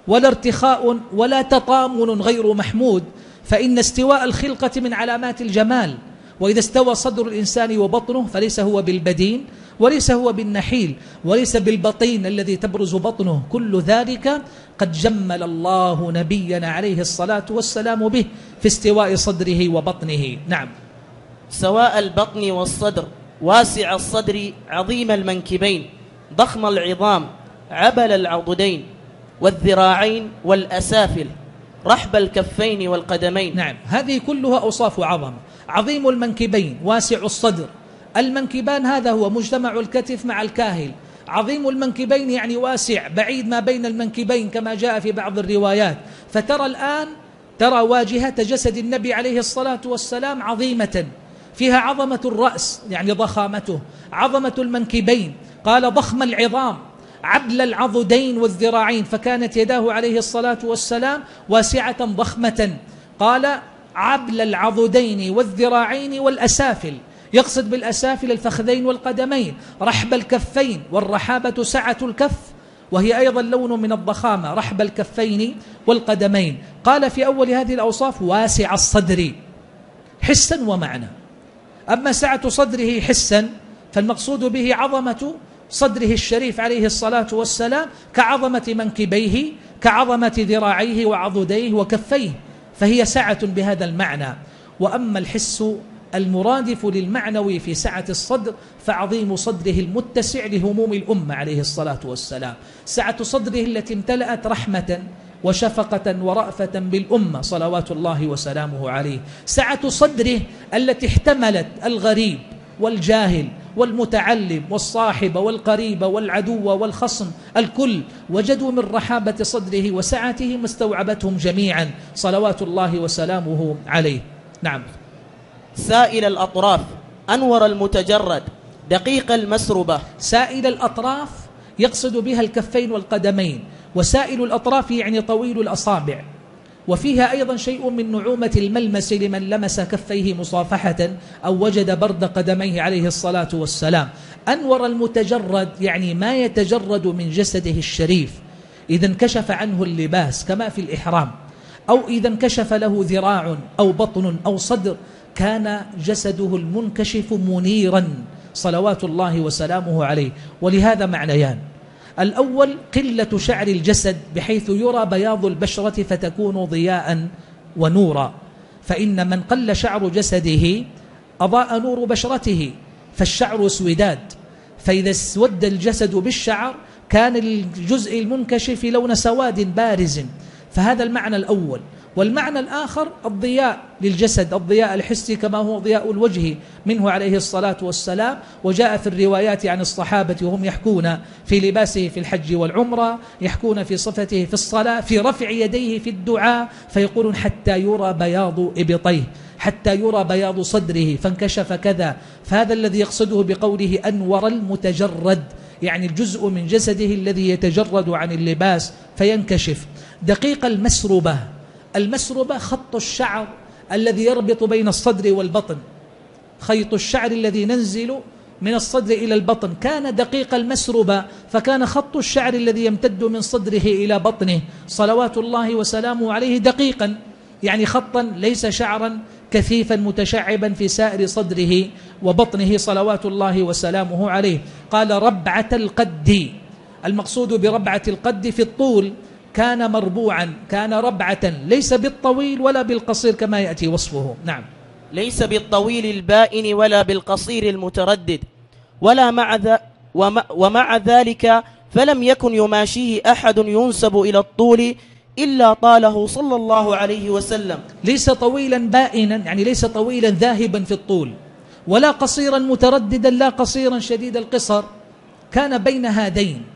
ولا ارتخاء ولا تطامن غير محمود فإن استواء الخلقة من علامات الجمال وإذا استوى صدر الإنسان وبطنه فليس هو بالبدين وليس هو بالنحيل وليس بالبطين الذي تبرز بطنه كل ذلك قد جمل الله نبينا عليه الصلاة والسلام به في استواء صدره وبطنه. نعم. سواء البطن والصدر واسع الصدر عظيم المنكبين ضخم العظام عبل العضدين والذراعين والأسافل رحب الكفين والقدمين. نعم هذه كلها أوصاف عظمة. عظيم المنكبين واسع الصدر. المنكبان هذا هو مجتمع الكتف مع الكاهل. عظيم المنكبين يعني واسع بعيد ما بين المنكبين كما جاء في بعض الروايات. فترى الآن ترى واجهة جسد النبي عليه الصلاة والسلام عظيمة. فيها عظمة الرأس يعني ضخامته. عظمة المنكبين. قال ضخم العظام. عبل العضدين والذراعين فكانت يداه عليه الصلاة والسلام واسعة ضخمة. قال عبل العضدين والذراعين والأسافل. يقصد بالأسافل الفخذين والقدمين رحب الكفين والرحابة سعة الكف وهي أيضا لون من الضخامة رحب الكفين والقدمين. قال في أول هذه الأوصاف واسع الصدر حسا ومعنى. أما سعة صدره حسا فالمقصود به عظمة صدره الشريف عليه الصلاة والسلام كعظمة منكبيه كعظمة ذراعيه وعضديه وكفيه فهي سعة بهذا المعنى. وأما الحس المرادف للمعنوي في سعة الصدر فعظيم صدره المتسع لهموم الأمة عليه الصلاة والسلام. سعة صدره التي امتلأت رحمة وشفقة ورأفة بالأمة صلوات الله وسلامه عليه. سعة صدره التي احتملت الغريب والجاهل والمتعلم والصاحب والقريب والعدو والخصم الكل وجدوا من رحابة صدره وسعته ما استوعبتهم جميعا. صلوات الله وسلامه عليه. نعم. سائل الأطراف أنور المتجرد دقيق المسربة. سائل الأطراف يقصد بها الكفين والقدمين وسائل الأطراف يعني طويل الأصابع. وفيها أيضا شيء من نعومة الملمس لمن لمس كفيه مصافحة أو وجد برد قدميه عليه الصلاة والسلام. أنور المتجرد يعني ما يتجرد من جسده الشريف. إذا انكشف عنه اللباس كما في الإحرام. أو إذا انكشف له ذراع أو بطن أو صدر كان جسده المنكشف منيرا صلوات الله وسلامه عليه. ولهذا معنيان الأول قلة شعر الجسد بحيث يرى بياض البشرة فتكون ضياء ونورا. فإن من قل شعر جسده أضاء نور بشرته فالشعر سوداد. فإذا اسود الجسد بالشعر كان الجزء المنكشف لون سواد بارز. فهذا المعنى الأول. والمعنى الآخر الضياء للجسد الضياء الحسي كما هو ضياء الوجه منه عليه الصلاة والسلام. وجاء في الروايات عن الصحابة وهم يحكون في لباسه في الحج والعمرة يحكون في صفته في الصلاة في رفع يديه في الدعاء فيقولون حتى يرى بياض إبطيه حتى يرى بياض صدره فانكشف كذا. فهذا الذي يقصده بقوله أنور المتجرد يعني الجزء من جسده الذي يتجرد عن اللباس فينكشف. دقيق المسربة المسربة خط الشعر الذي يربط بين الصدر والبطن. خيط الشعر الذي ننزل من الصدر إلى البطن. كان دقيق المسربة فكان خط الشعر الذي يمتد من صدره إلى بطنه. صلوات الله وسلامه عليه دقيقا يعني خطا ليس شعرا كثيفا متشعبا في سائر صدره وبطنه. صلوات الله وسلامه عليه. قال ربعة القد. المقصود بربعة القد في الطول. كان مربوعا كان ربعة ليس بالطويل ولا بالقصير كما يأتي وصفه. نعم. ليس بالطويل البائن ولا بالقصير المتردد. ولا مع ذا ومع ذلك فلم يكن يماشيه أحد ينسب إلى الطول إلا طاله صلى الله عليه وسلم. ليس طويلا بائنا يعني ليس طويلا ذاهبا في الطول. ولا قصيرا مترددا لا قصيرا شديد القصر. كان بين هذين.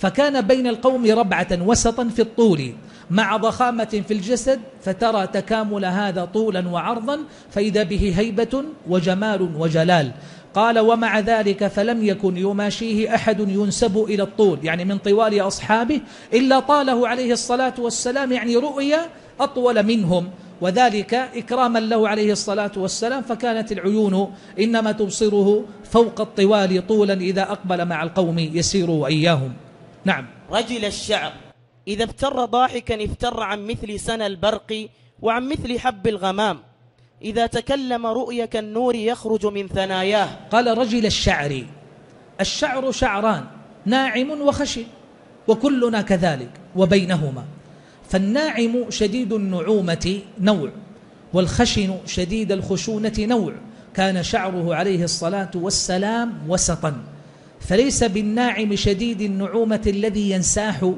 فكان بين القوم ربعة وسطا في الطول. مع ضخامة في الجسد فترى تكامل هذا طولا وعرضا فإذا به هيبة وجمال وجلال. قال ومع ذلك فلم يكن يماشيه أحد ينسب إلى الطول. يعني من طوال أصحابه إلا طاله عليه الصلاة والسلام يعني رؤيا أطول منهم. وذلك إكراما له عليه الصلاة والسلام فكانت العيون إنما تبصره فوق الطوال طولا إذا أقبل مع القوم يسير وإياهم. نعم. رجل الشعر. إذا افتر ضاحكا افتر عن مثل سنى البرق وعن مثل حب الغمام. إذا تكلم رئي كالنور يخرج من ثناياه. قال رجل الشعر الشعر شعران ناعم وخشن وكلنا كذلك وبينهما. فالناعم شديد النعومة نوع والخشن شديد الخشونة نوع. كان شعره عليه الصلاة والسلام وسطا. فليس بالناعم شديد النعومة الذي ينساح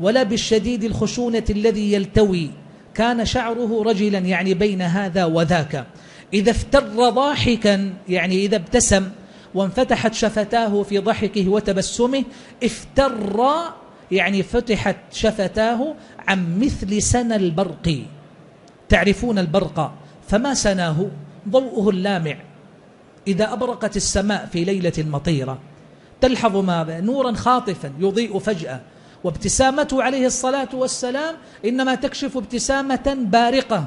ولا بالشديد الخشونة الذي يلتوي. كان شعره رجلا يعني بين هذا وذاك. إذا افتر ضاحكا يعني إذا ابتسم وانفتحت شفتاه في ضحكه وتبسمه افتر يعني فتحت شفتاه عن مثل سنى البرق. تعرفون البرق؟ فما سناه؟ ضوءه اللامع. إذا أبرقت السماء في ليلة مطيرة. تلحظ ماذا؟ نورا خاطفا يضيء فجأة. وابتسامته عليه الصلاة والسلام إنما تكشف ابتسامة بارقة.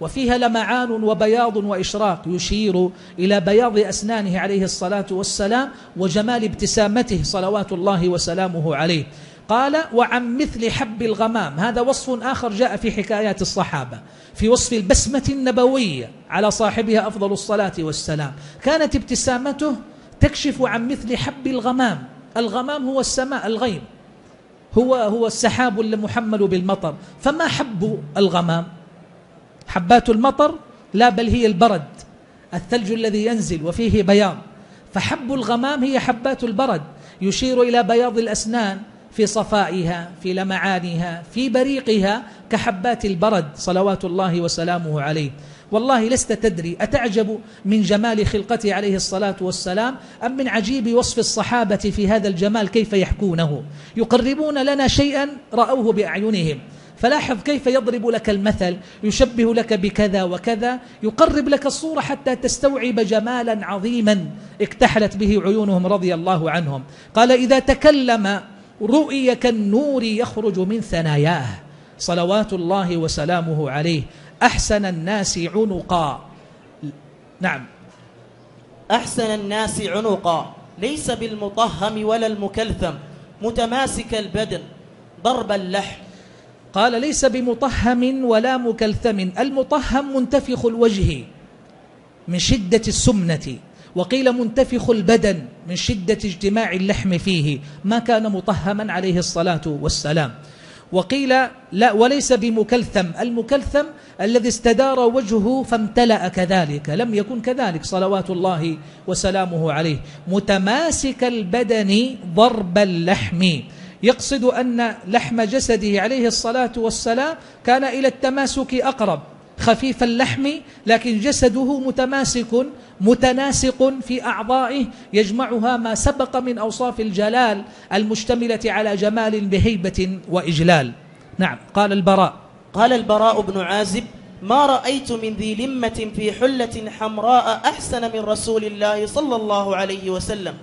وفيها لمعان وبياض وإشراق يشير إلى بياض أسنانه عليه الصلاة والسلام وجمال ابتسامته صلوات الله وسلامه عليه. قال وعن مثل حب الغمام. هذا وصف آخر جاء في حكايات الصحابة. في وصف البسمة النبوية على صاحبها أفضل الصلاة والسلام. كانت ابتسامته تكشف عن مثل حب الغمام. الغمام هو السماء الغيم. هو هو السحاب المحمل بالمطر. فما حب الغمام؟ حبات المطر لا بل هي البرد الثلج الذي ينزل وفيه بياض. فحب الغمام هي حبات البرد يشير إلى بياض الأسنان في صفائها في لمعانها في بريقها كحبات البرد صلوات الله وسلامه عليه. والله لست تدري أتعجب من جمال خلقته عليه الصلاة والسلام أم من عجيب وصف الصحابة في هذا الجمال كيف يحكونه؟ يقربون لنا شيئا رأوه بأعينهم. فلاحظ كيف يضرب لك المثل يشبه لك بكذا وكذا يقرب لك الصورة حتى تستوعب جمالا عظيما اكتحلت به عيونهم رضي الله عنهم. قال إذا تكلم رؤي كالنور يخرج من ثناياه. صلوات الله وسلامه عليه. أحسن الناس عنقا. نعم. أحسن الناس عنقا. ليس بالمطهم ولا المكلثم. متماسك البدن. ضرب اللحم. قال ليس بمطهم ولا مكلثم. المطهم منتفخ الوجه من شدة السمنة. وقيل منتفخ البدن من شدة اجتماع اللحم فيه. ما كان مطهما عليه الصلاة والسلام. وقيل لا وليس بمكلثم. المكلثم الذي استدار وجهه فامتلأ كذلك لم يكن كذلك صلوات الله وسلامه عليه. متماسك البدن ضرب اللحم. يقصد أن لحم جسده عليه الصلاة والسلام كان إلى التماسك أقرب. خفيف اللحم لكن جسده متماسك متناسق في أعضائه يجمعها ما سبق من أوصاف الجلال المشتملة على جمال بهيبة وإجلال. نعم قال البراء. قال البراء بن عازب ما رأيت من ذي لمة في حلة حمراء أحسن من رسول الله صلى الله عليه وسلم.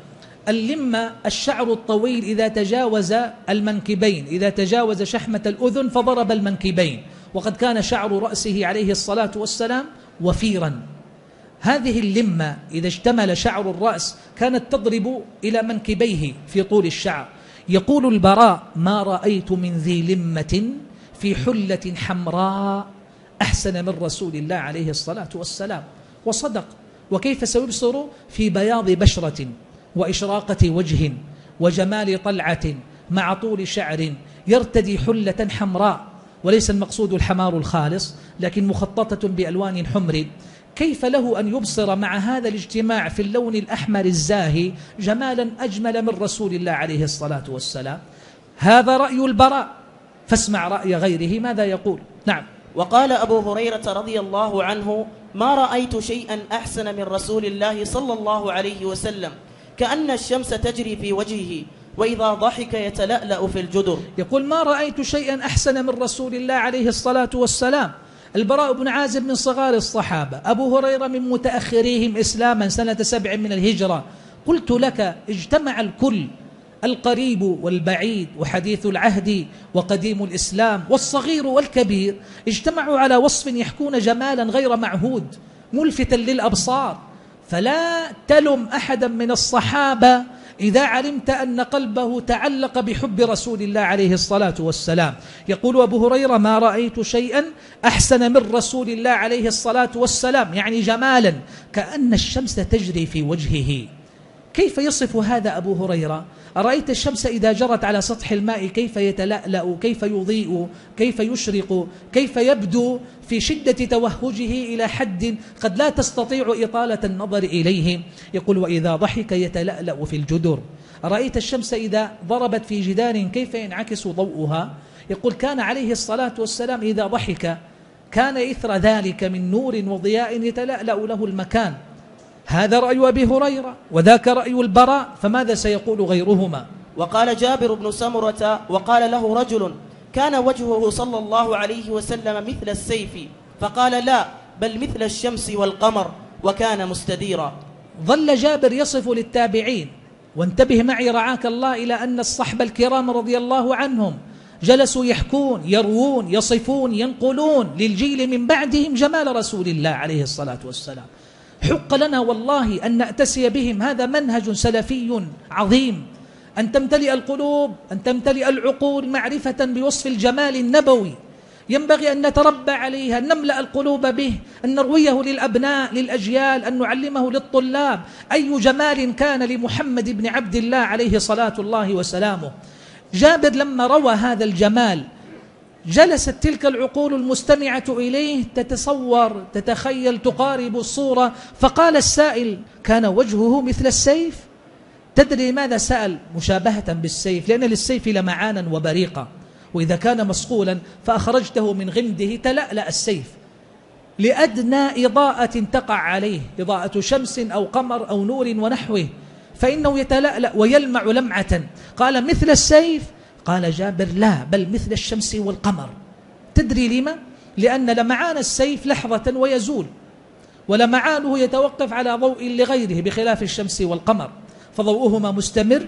اللمة الشعر الطويل إذا تجاوز المنكبين إذا تجاوز شحمة الأذن فضرب المنكبين. وقد كان شعر رأسه عليه الصلاة والسلام وفيرا. هذه اللمة إذا اشتمل شعر الرأس كانت تضرب إلى منكبيه في طول الشعر. يقول البراء ما رأيت من ذي لمة في حلة حمراء أحسن من رسول الله عليه الصلاة والسلام. وصدق. وكيف سيبصر؟ في بياض بشرة وإشراقة وجه وجمال طلعة مع طول شعر يرتدي حلة حمراء. وليس المقصود الحمار الخالص لكن مخططة بألوان حمر. كيف له أن يبصر مع هذا الاجتماع في اللون الأحمر الزاهي جمالا أجمل من رسول الله عليه الصلاة والسلام؟ هذا رأي البراء. فاسمع رأي غيره ماذا يقول؟ نعم. وقال أبو هريرة رضي الله عنه ما رأيت شيئا أحسن من رسول الله صلى الله عليه وسلم كأن الشمس تجري في وجهه وإذا ضحك يتلألأ في الجدر. يقول ما رأيت شيئا أحسن من رسول الله عليه الصلاة والسلام. البراء بن عازب من صغار الصحابة. أبو هريرة من متأخريهم إسلاما سنة سبع من الهجرة. قلت لك اجتمع الكل القريب والبعيد وحديث العهد وقديم الإسلام والصغير والكبير. اجتمعوا على وصف يحكون جمالا غير معهود ملفتا للأبصار. فلا تلم أحدا من الصحابة إذا علمت أن قلبه تعلق بحب رسول الله عليه الصلاة والسلام. يقول أبو هريرة ما رأيت شيئا أحسن من رسول الله عليه الصلاة والسلام. يعني جمالا كأن الشمس تجري في وجهه. كيف يصف هذا أبو هريرة؟ أرأيت الشمس إذا جرت على سطح الماء كيف يتلألأ كيف يضيء كيف يشرق كيف يبدو في شدة توهجه إلى حد قد لا تستطيع إطالة النظر إليه. يقول وإذا ضحك يتلألأ في الجدر. أرأيت الشمس إذا ضربت في جدار كيف ينعكس ضوءها؟ يقول كان عليه الصلاة والسلام إذا ضحك كان إثر ذلك من نور وضياء يتلألأ له المكان. هذا رأي أبي هريرة وذاك رأي البراء فماذا سيقول غيرهما؟ وقال جابر بن سمرة وقال له رجل كان وجهه صلى الله عليه وسلم مثل السيف فقال لا بل مثل الشمس والقمر وكان مستديرا. ظل جابر يصف للتابعين وانتبه معي رعاك الله إلى أن الصحب الكرام رضي الله عنهم جلسوا يحكون يروون يصفون ينقلون للجيل من بعدهم جمال رسول الله عليه الصلاة والسلام. حق لنا والله أن نأتسي بهم. هذا منهج سلفي عظيم. أن تمتلئ القلوب أن تمتلئ العقول معرفة بوصف الجمال النبوي. ينبغي أن نتربى عليها أن نملأ القلوب به أن نرويه للأبناء للأجيال أن نعلمه للطلاب. أي جمال كان لمحمد بن عبد الله عليه صلاة الله وسلامه. جابر لما روى هذا الجمال جلست تلك العقول المستمعة إليه تتصور تتخيل تقارب الصورة. فقال السائل كان وجهه مثل السيف؟ تدري لماذا سأل؟ مشابهة بالسيف لأن للسيف لمعانا وبريقا وإذا كان مصقولا فأخرجته من غمده تلألأ السيف. لأدنى إضاءة تقع عليه إضاءة شمس أو قمر أو نور ونحوه فإنه يتلألأ ويلمع لمعة. قال مثل السيف؟ قال جابر لا بل مثل الشمس والقمر. تدري لما؟ لأن لمعان السيف لحظة ويزول ولمعانه يتوقف على ضوء لغيره بخلاف الشمس والقمر فضوءهما مستمر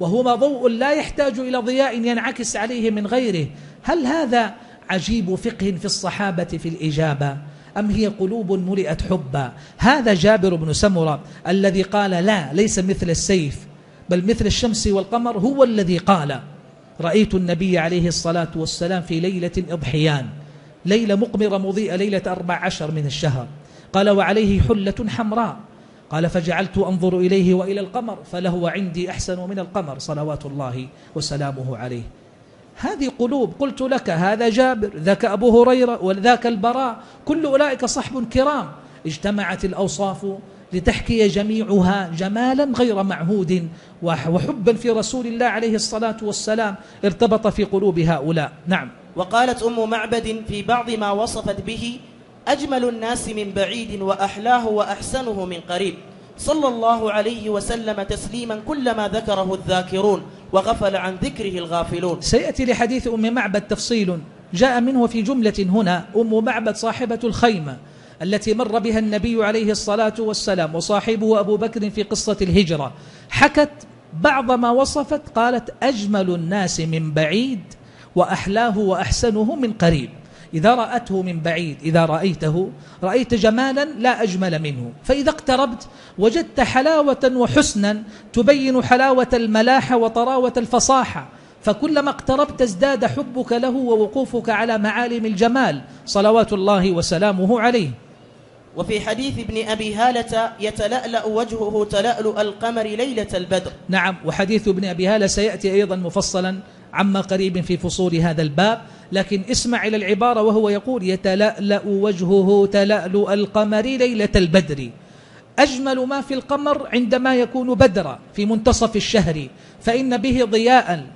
وهما ضوء لا يحتاج إلى ضياء ينعكس عليه من غيره. هل هذا عجيب فقه في الصحابة في الإجابة؟ أم هي قلوب ملئت حبا؟ هذا جابر بن سمرة الذي قال لا ليس مثل السيف بل مثل الشمس والقمر هو الذي قال. رأيت النبي عليه الصلاة والسلام في ليلة إضحيان ليلة مقمرة مضيئة ليلة أربع عشر من الشهر. قال وعليه حلة حمراء. قال فجعلت أنظر إليه وإلى القمر فلهو عندي أحسن من القمر صلوات الله وسلامه عليه. هذه قلوب قلت لك هذا جابر ذاك أبو هريرة وذاك البراء كل أولئك صحب كرام. اجتمعت الأوصاف لتحكي جميعها جمالا غير معهود وحبا في رسول الله عليه الصلاة والسلام ارتبط في قلوب هؤلاء. نعم. وقالت أم معبد في بعض ما وصفت به أجمل الناس من بعيد وأحلاه وأحسنه من قريب. صلى الله عليه وسلم تسليما كلما ذكره الذاكرون وغفل عن ذكره الغافلون. سيأتي لحديث أم معبد تفصيل. جاء منه في جملة هنا أم معبد صاحبة الخيمة. التي مر بها النبي عليه الصلاة والسلام وصاحبه أبو بكر في قصة الهجرة. حكت بعض ما وصفت قالت أجمل الناس من بعيد وأحلاه وأحسنه من قريب. إذا رأته من بعيد إذا رأيته رأيت جمالا لا أجمل منه. فإذا اقتربت وجدت حلاوة وحسنا تبين حلاوة الملاحة وطراوة الفصاحة. فكلما اقتربت ازداد حبك له ووقوفك على معالم الجمال صلوات الله وسلامه عليه. وفي حديث ابن أبي هالة يتلألأ وجهه تلألؤ القمر ليلة البدر. نعم وحديث ابن أبي هالة سيأتي أيضا مفصلا عما قريب في فصول هذا الباب لكن اسمع إلى العبارة وهو يقول يتلألأ وجهه تلألؤ القمر ليلة البدر. أجمل ما في القمر عندما يكون بدرا في منتصف الشهر فإن به ضياء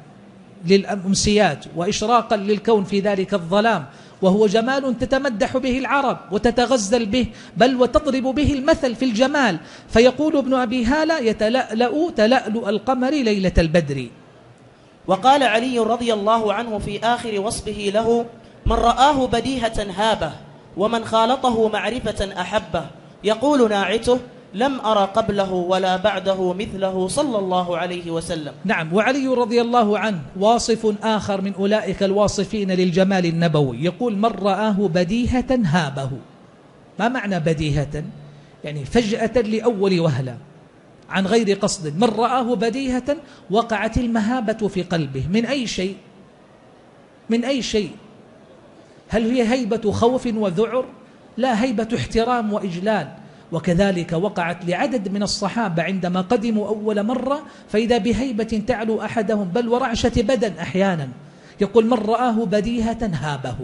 للأمسيات وإشراقا للكون في ذلك الظلام وهو جمال تتمدح به العرب وتتغزل به بل وتضرب به المثل في الجمال. فيقول ابن أبي هالة يتلألأ تلألؤ القمر ليلة البدر. وقال علي رضي الله عنه في آخر وصفه له من رآه بديهة هابه ومن خالطه معرفة أحبه. يقول ناعته لم أرى قبله ولا بعده مثله صلى الله عليه وسلم. نعم وعلي رضي الله عنه واصف آخر من أولئك الواصفين للجمال النبوي. يقول من رآه بديهة هابه. ما معنى بديهة؟ يعني فجأة لأول وهلة عن غير قصد. من رآه بديهة وقعت المهابة في قلبه. من أي شيء؟ من أي شيء؟ هل هي هيبة خوف وذعر؟ لا هيبة احترام وإجلال. وكذلك وقعت لعدد من الصحابة عندما قدموا أول مرة فإذا بهيبة تعلو أحدهم بل ورعشة بدن أحيانا يقول من رآه بديهة هابه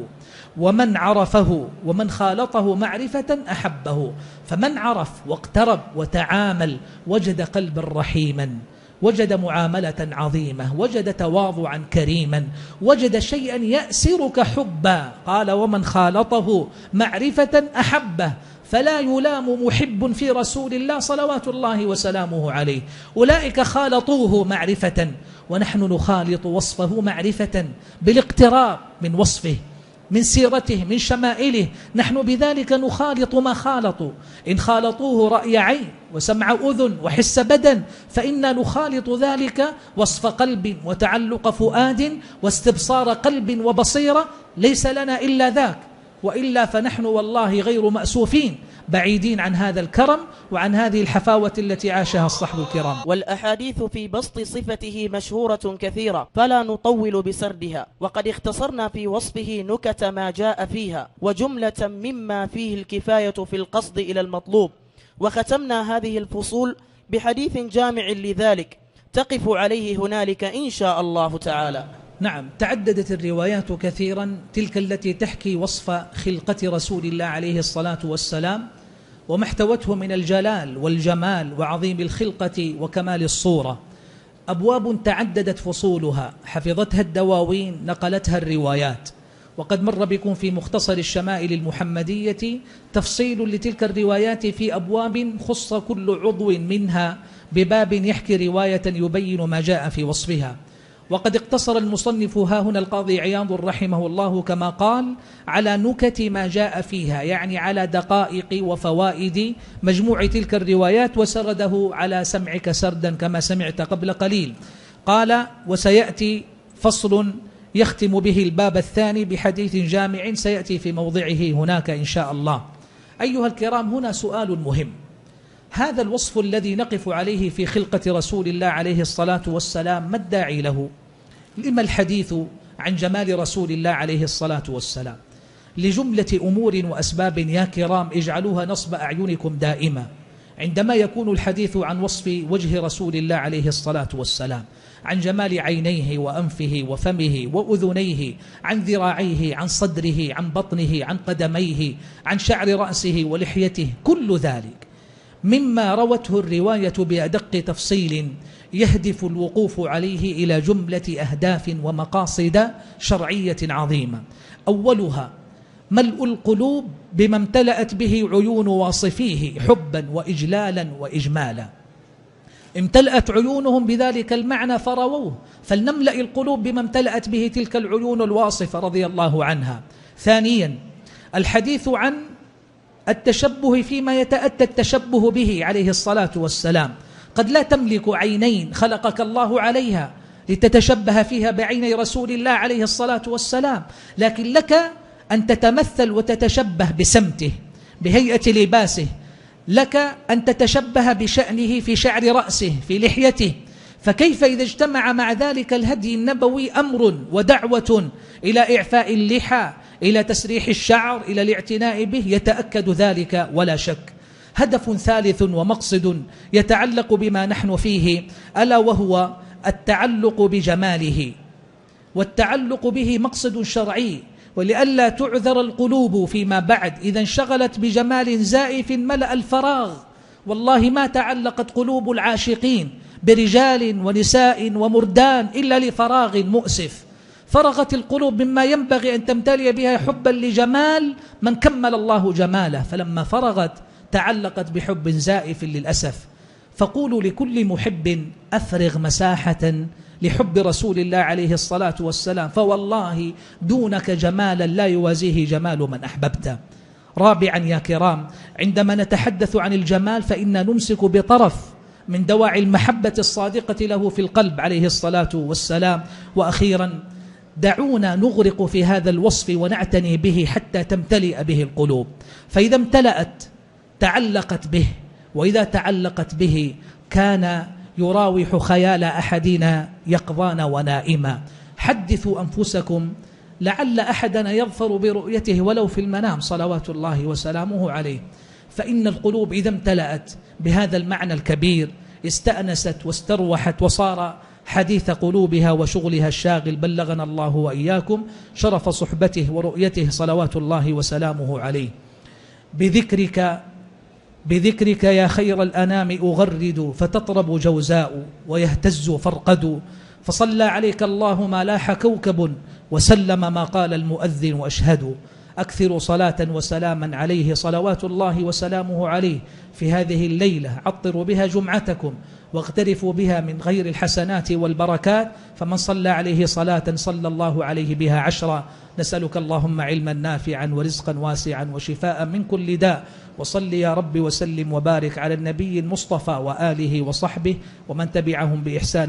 ومن عرفه ومن خالطه معرفة أحبه فمن عرف واقترب وتعامل وجد قلبا رحيما وجد معاملة عظيمة وجد تواضعا كريما وجد شيئا يأسرك حبا قال ومن خالطه معرفة أحبه فلا يلام محب في رسول الله صلوات الله وسلامه عليه. أولئك خالطوه معرفة ونحن نخالط وصفه معرفة بالاقتراب من وصفه من سيرته من شمائله. نحن بذلك نخالط ما خالطوا. إن خالطوه رأي عين وسمع أذن وحس بدن فإنا نخالط ذلك وصف قلب وتعلق فؤاد واستبصار قلب وبصيرة. ليس لنا إلا ذاك. وإلا فنحن والله غير مأسوفين بعيدين عن هذا الكرم وعن هذه الحفاوة التي عاشها الصحب الكرام. والأحاديث في بسط صفته مشهورة كثيرة فلا نطول بسردها وقد اختصرنا في وصفه نكت ما جاء فيها وجملة مما فيه الكفاية في القصد إلى المطلوب. وختمنا هذه الفصول بحديث جامع لذلك تقف عليه هنالك إن شاء الله تعالى. نعم تعددت الروايات كثيرا تلك التي تحكي وصف خلقة رسول الله عليه الصلاة والسلام وما احتوته من الجلال والجمال وعظيم الخلقة وكمال الصورة. أبواب تعددت فصولها حفظتها الدواوين نقلتها الروايات. وقد مر بكم في مختصر الشمائل المحمدية تفصيل لتلك الروايات في أبواب خص كل عضو منها بباب يحكي رواية يبين ما جاء في وصفها. وقد اقتصر المصنف ها هنا القاضي عياض رحمه الله كما قال على نكت ما جاء فيها يعني على دقائق وفوائد مجموع تلك الروايات وسرده على سمعك سردا كما سمعت قبل قليل. قال وسيأتي فصل يختم به الباب الثاني بحديث جامع سيأتي في موضعه هناك إن شاء الله. أيها الكرام هنا سؤال مهم. هذا الوصف الذي نقف عليه في خلقة رسول الله عليه الصلاة والسلام ما الداعي له؟ لما الحديث عن جمال رسول الله عليه الصلاة والسلام. لجملة أمور وأسباب يا كرام اجعلوها نصب أعينكم دائما عندما يكون الحديث عن وصف وجه رسول الله عليه الصلاة والسلام عن جمال عينيه وأنفه وفمه وأذنيه عن ذراعيه عن صدره عن بطنه عن قدميه عن شعر رأسه ولحيته كل ذلك. مما روته الرواية بأدق تفصيل يهدف الوقوف عليه إلى جملة أهداف ومقاصد شرعية عظيمة. أولها ملء القلوب بما امتلأت به عيون واصفيه حبا وإجلالا وإجمالا. امتلأت عيونهم بذلك المعنى فرووه فلنملأ القلوب بما امتلأت به تلك العيون الواصفة رضي الله عنها. ثانيا الحديث عن التشبه فيما يتأتى التشبه به عليه الصلاة والسلام. قد لا تملك عينين خلقك الله عليها لتتشبه فيها بعيني رسول الله عليه الصلاة والسلام لكن لك أن تتمثل وتتشبه بسمته بهيئة لباسه لك أن تتشبه بشأنه في شعر رأسه في لحيته. فكيف إذا اجتمع مع ذلك الهدي النبوي أمر ودعوة إلى إعفاء اللحى إلى تسريح الشعر إلى الاعتناء به يتأكد ذلك ولا شك. هدف ثالث ومقصد يتعلق بما نحن فيه ألا وهو التعلق بجماله. والتعلق به مقصد شرعي ولئلا تعذر القلوب فيما بعد إذا انشغلت بجمال زائف ملأ الفراغ. والله ما تعلقت قلوب العاشقين برجال ونساء ومردان إلا لفراغ مؤسف. فرغت القلوب مما ينبغي أن تمتلي بها حبا لجمال من كمل الله جماله. فلما فرغت تعلقت بحب زائف للأسف. فقولوا لكل محب أفرغ مساحة لحب رسول الله عليه الصلاة والسلام. فوالله دونك جمالا لا يوازيه جمال من أحببت. رابعا يا كرام عندما نتحدث عن الجمال فإنا نمسك بطرف من دواعي المحبة الصادقة له في القلب عليه الصلاة والسلام. وأخيرا دعونا نغرق في هذا الوصف ونعتني به حتى تمتلئ به القلوب. فإذا امتلأت تعلقت به وإذا تعلقت به كان يراوح خيال أحدنا يقظان ونائما. حدثوا أنفسكم لعل أحدنا يظفر برؤيته ولو في المنام صلوات الله وسلامه عليه. فإن القلوب إذا امتلأت بهذا المعنى الكبير استأنست واستروحت وصار حديث قلوبها وشغلها الشاغل بلغنا الله وإياكم شرف صحبته ورؤيته صلوات الله وسلامه عليه. بذكرك بذكرك يا خير الأنام أغرد فتطرب جوزاء ويهتز فرقد. فصلى عليك الله ما لاح كوكب وسلم ما قال المؤذن وأشهد. أكثروا صلاة وسلاما عليه صلوات الله وسلامه عليه. في هذه الليلة عطروا بها جمعتكم واغترفوا بها من غير الحسنات والبركات فمن صلى عليه صلاة صلى الله عليه بها عشرا. نسألك اللهم علما نافعا ورزقا واسعا وشفاء من كل داء. وصل يا رب وسلم وبارك على النبي المصطفى وآله وصحبه ومن تبعهم بإحسان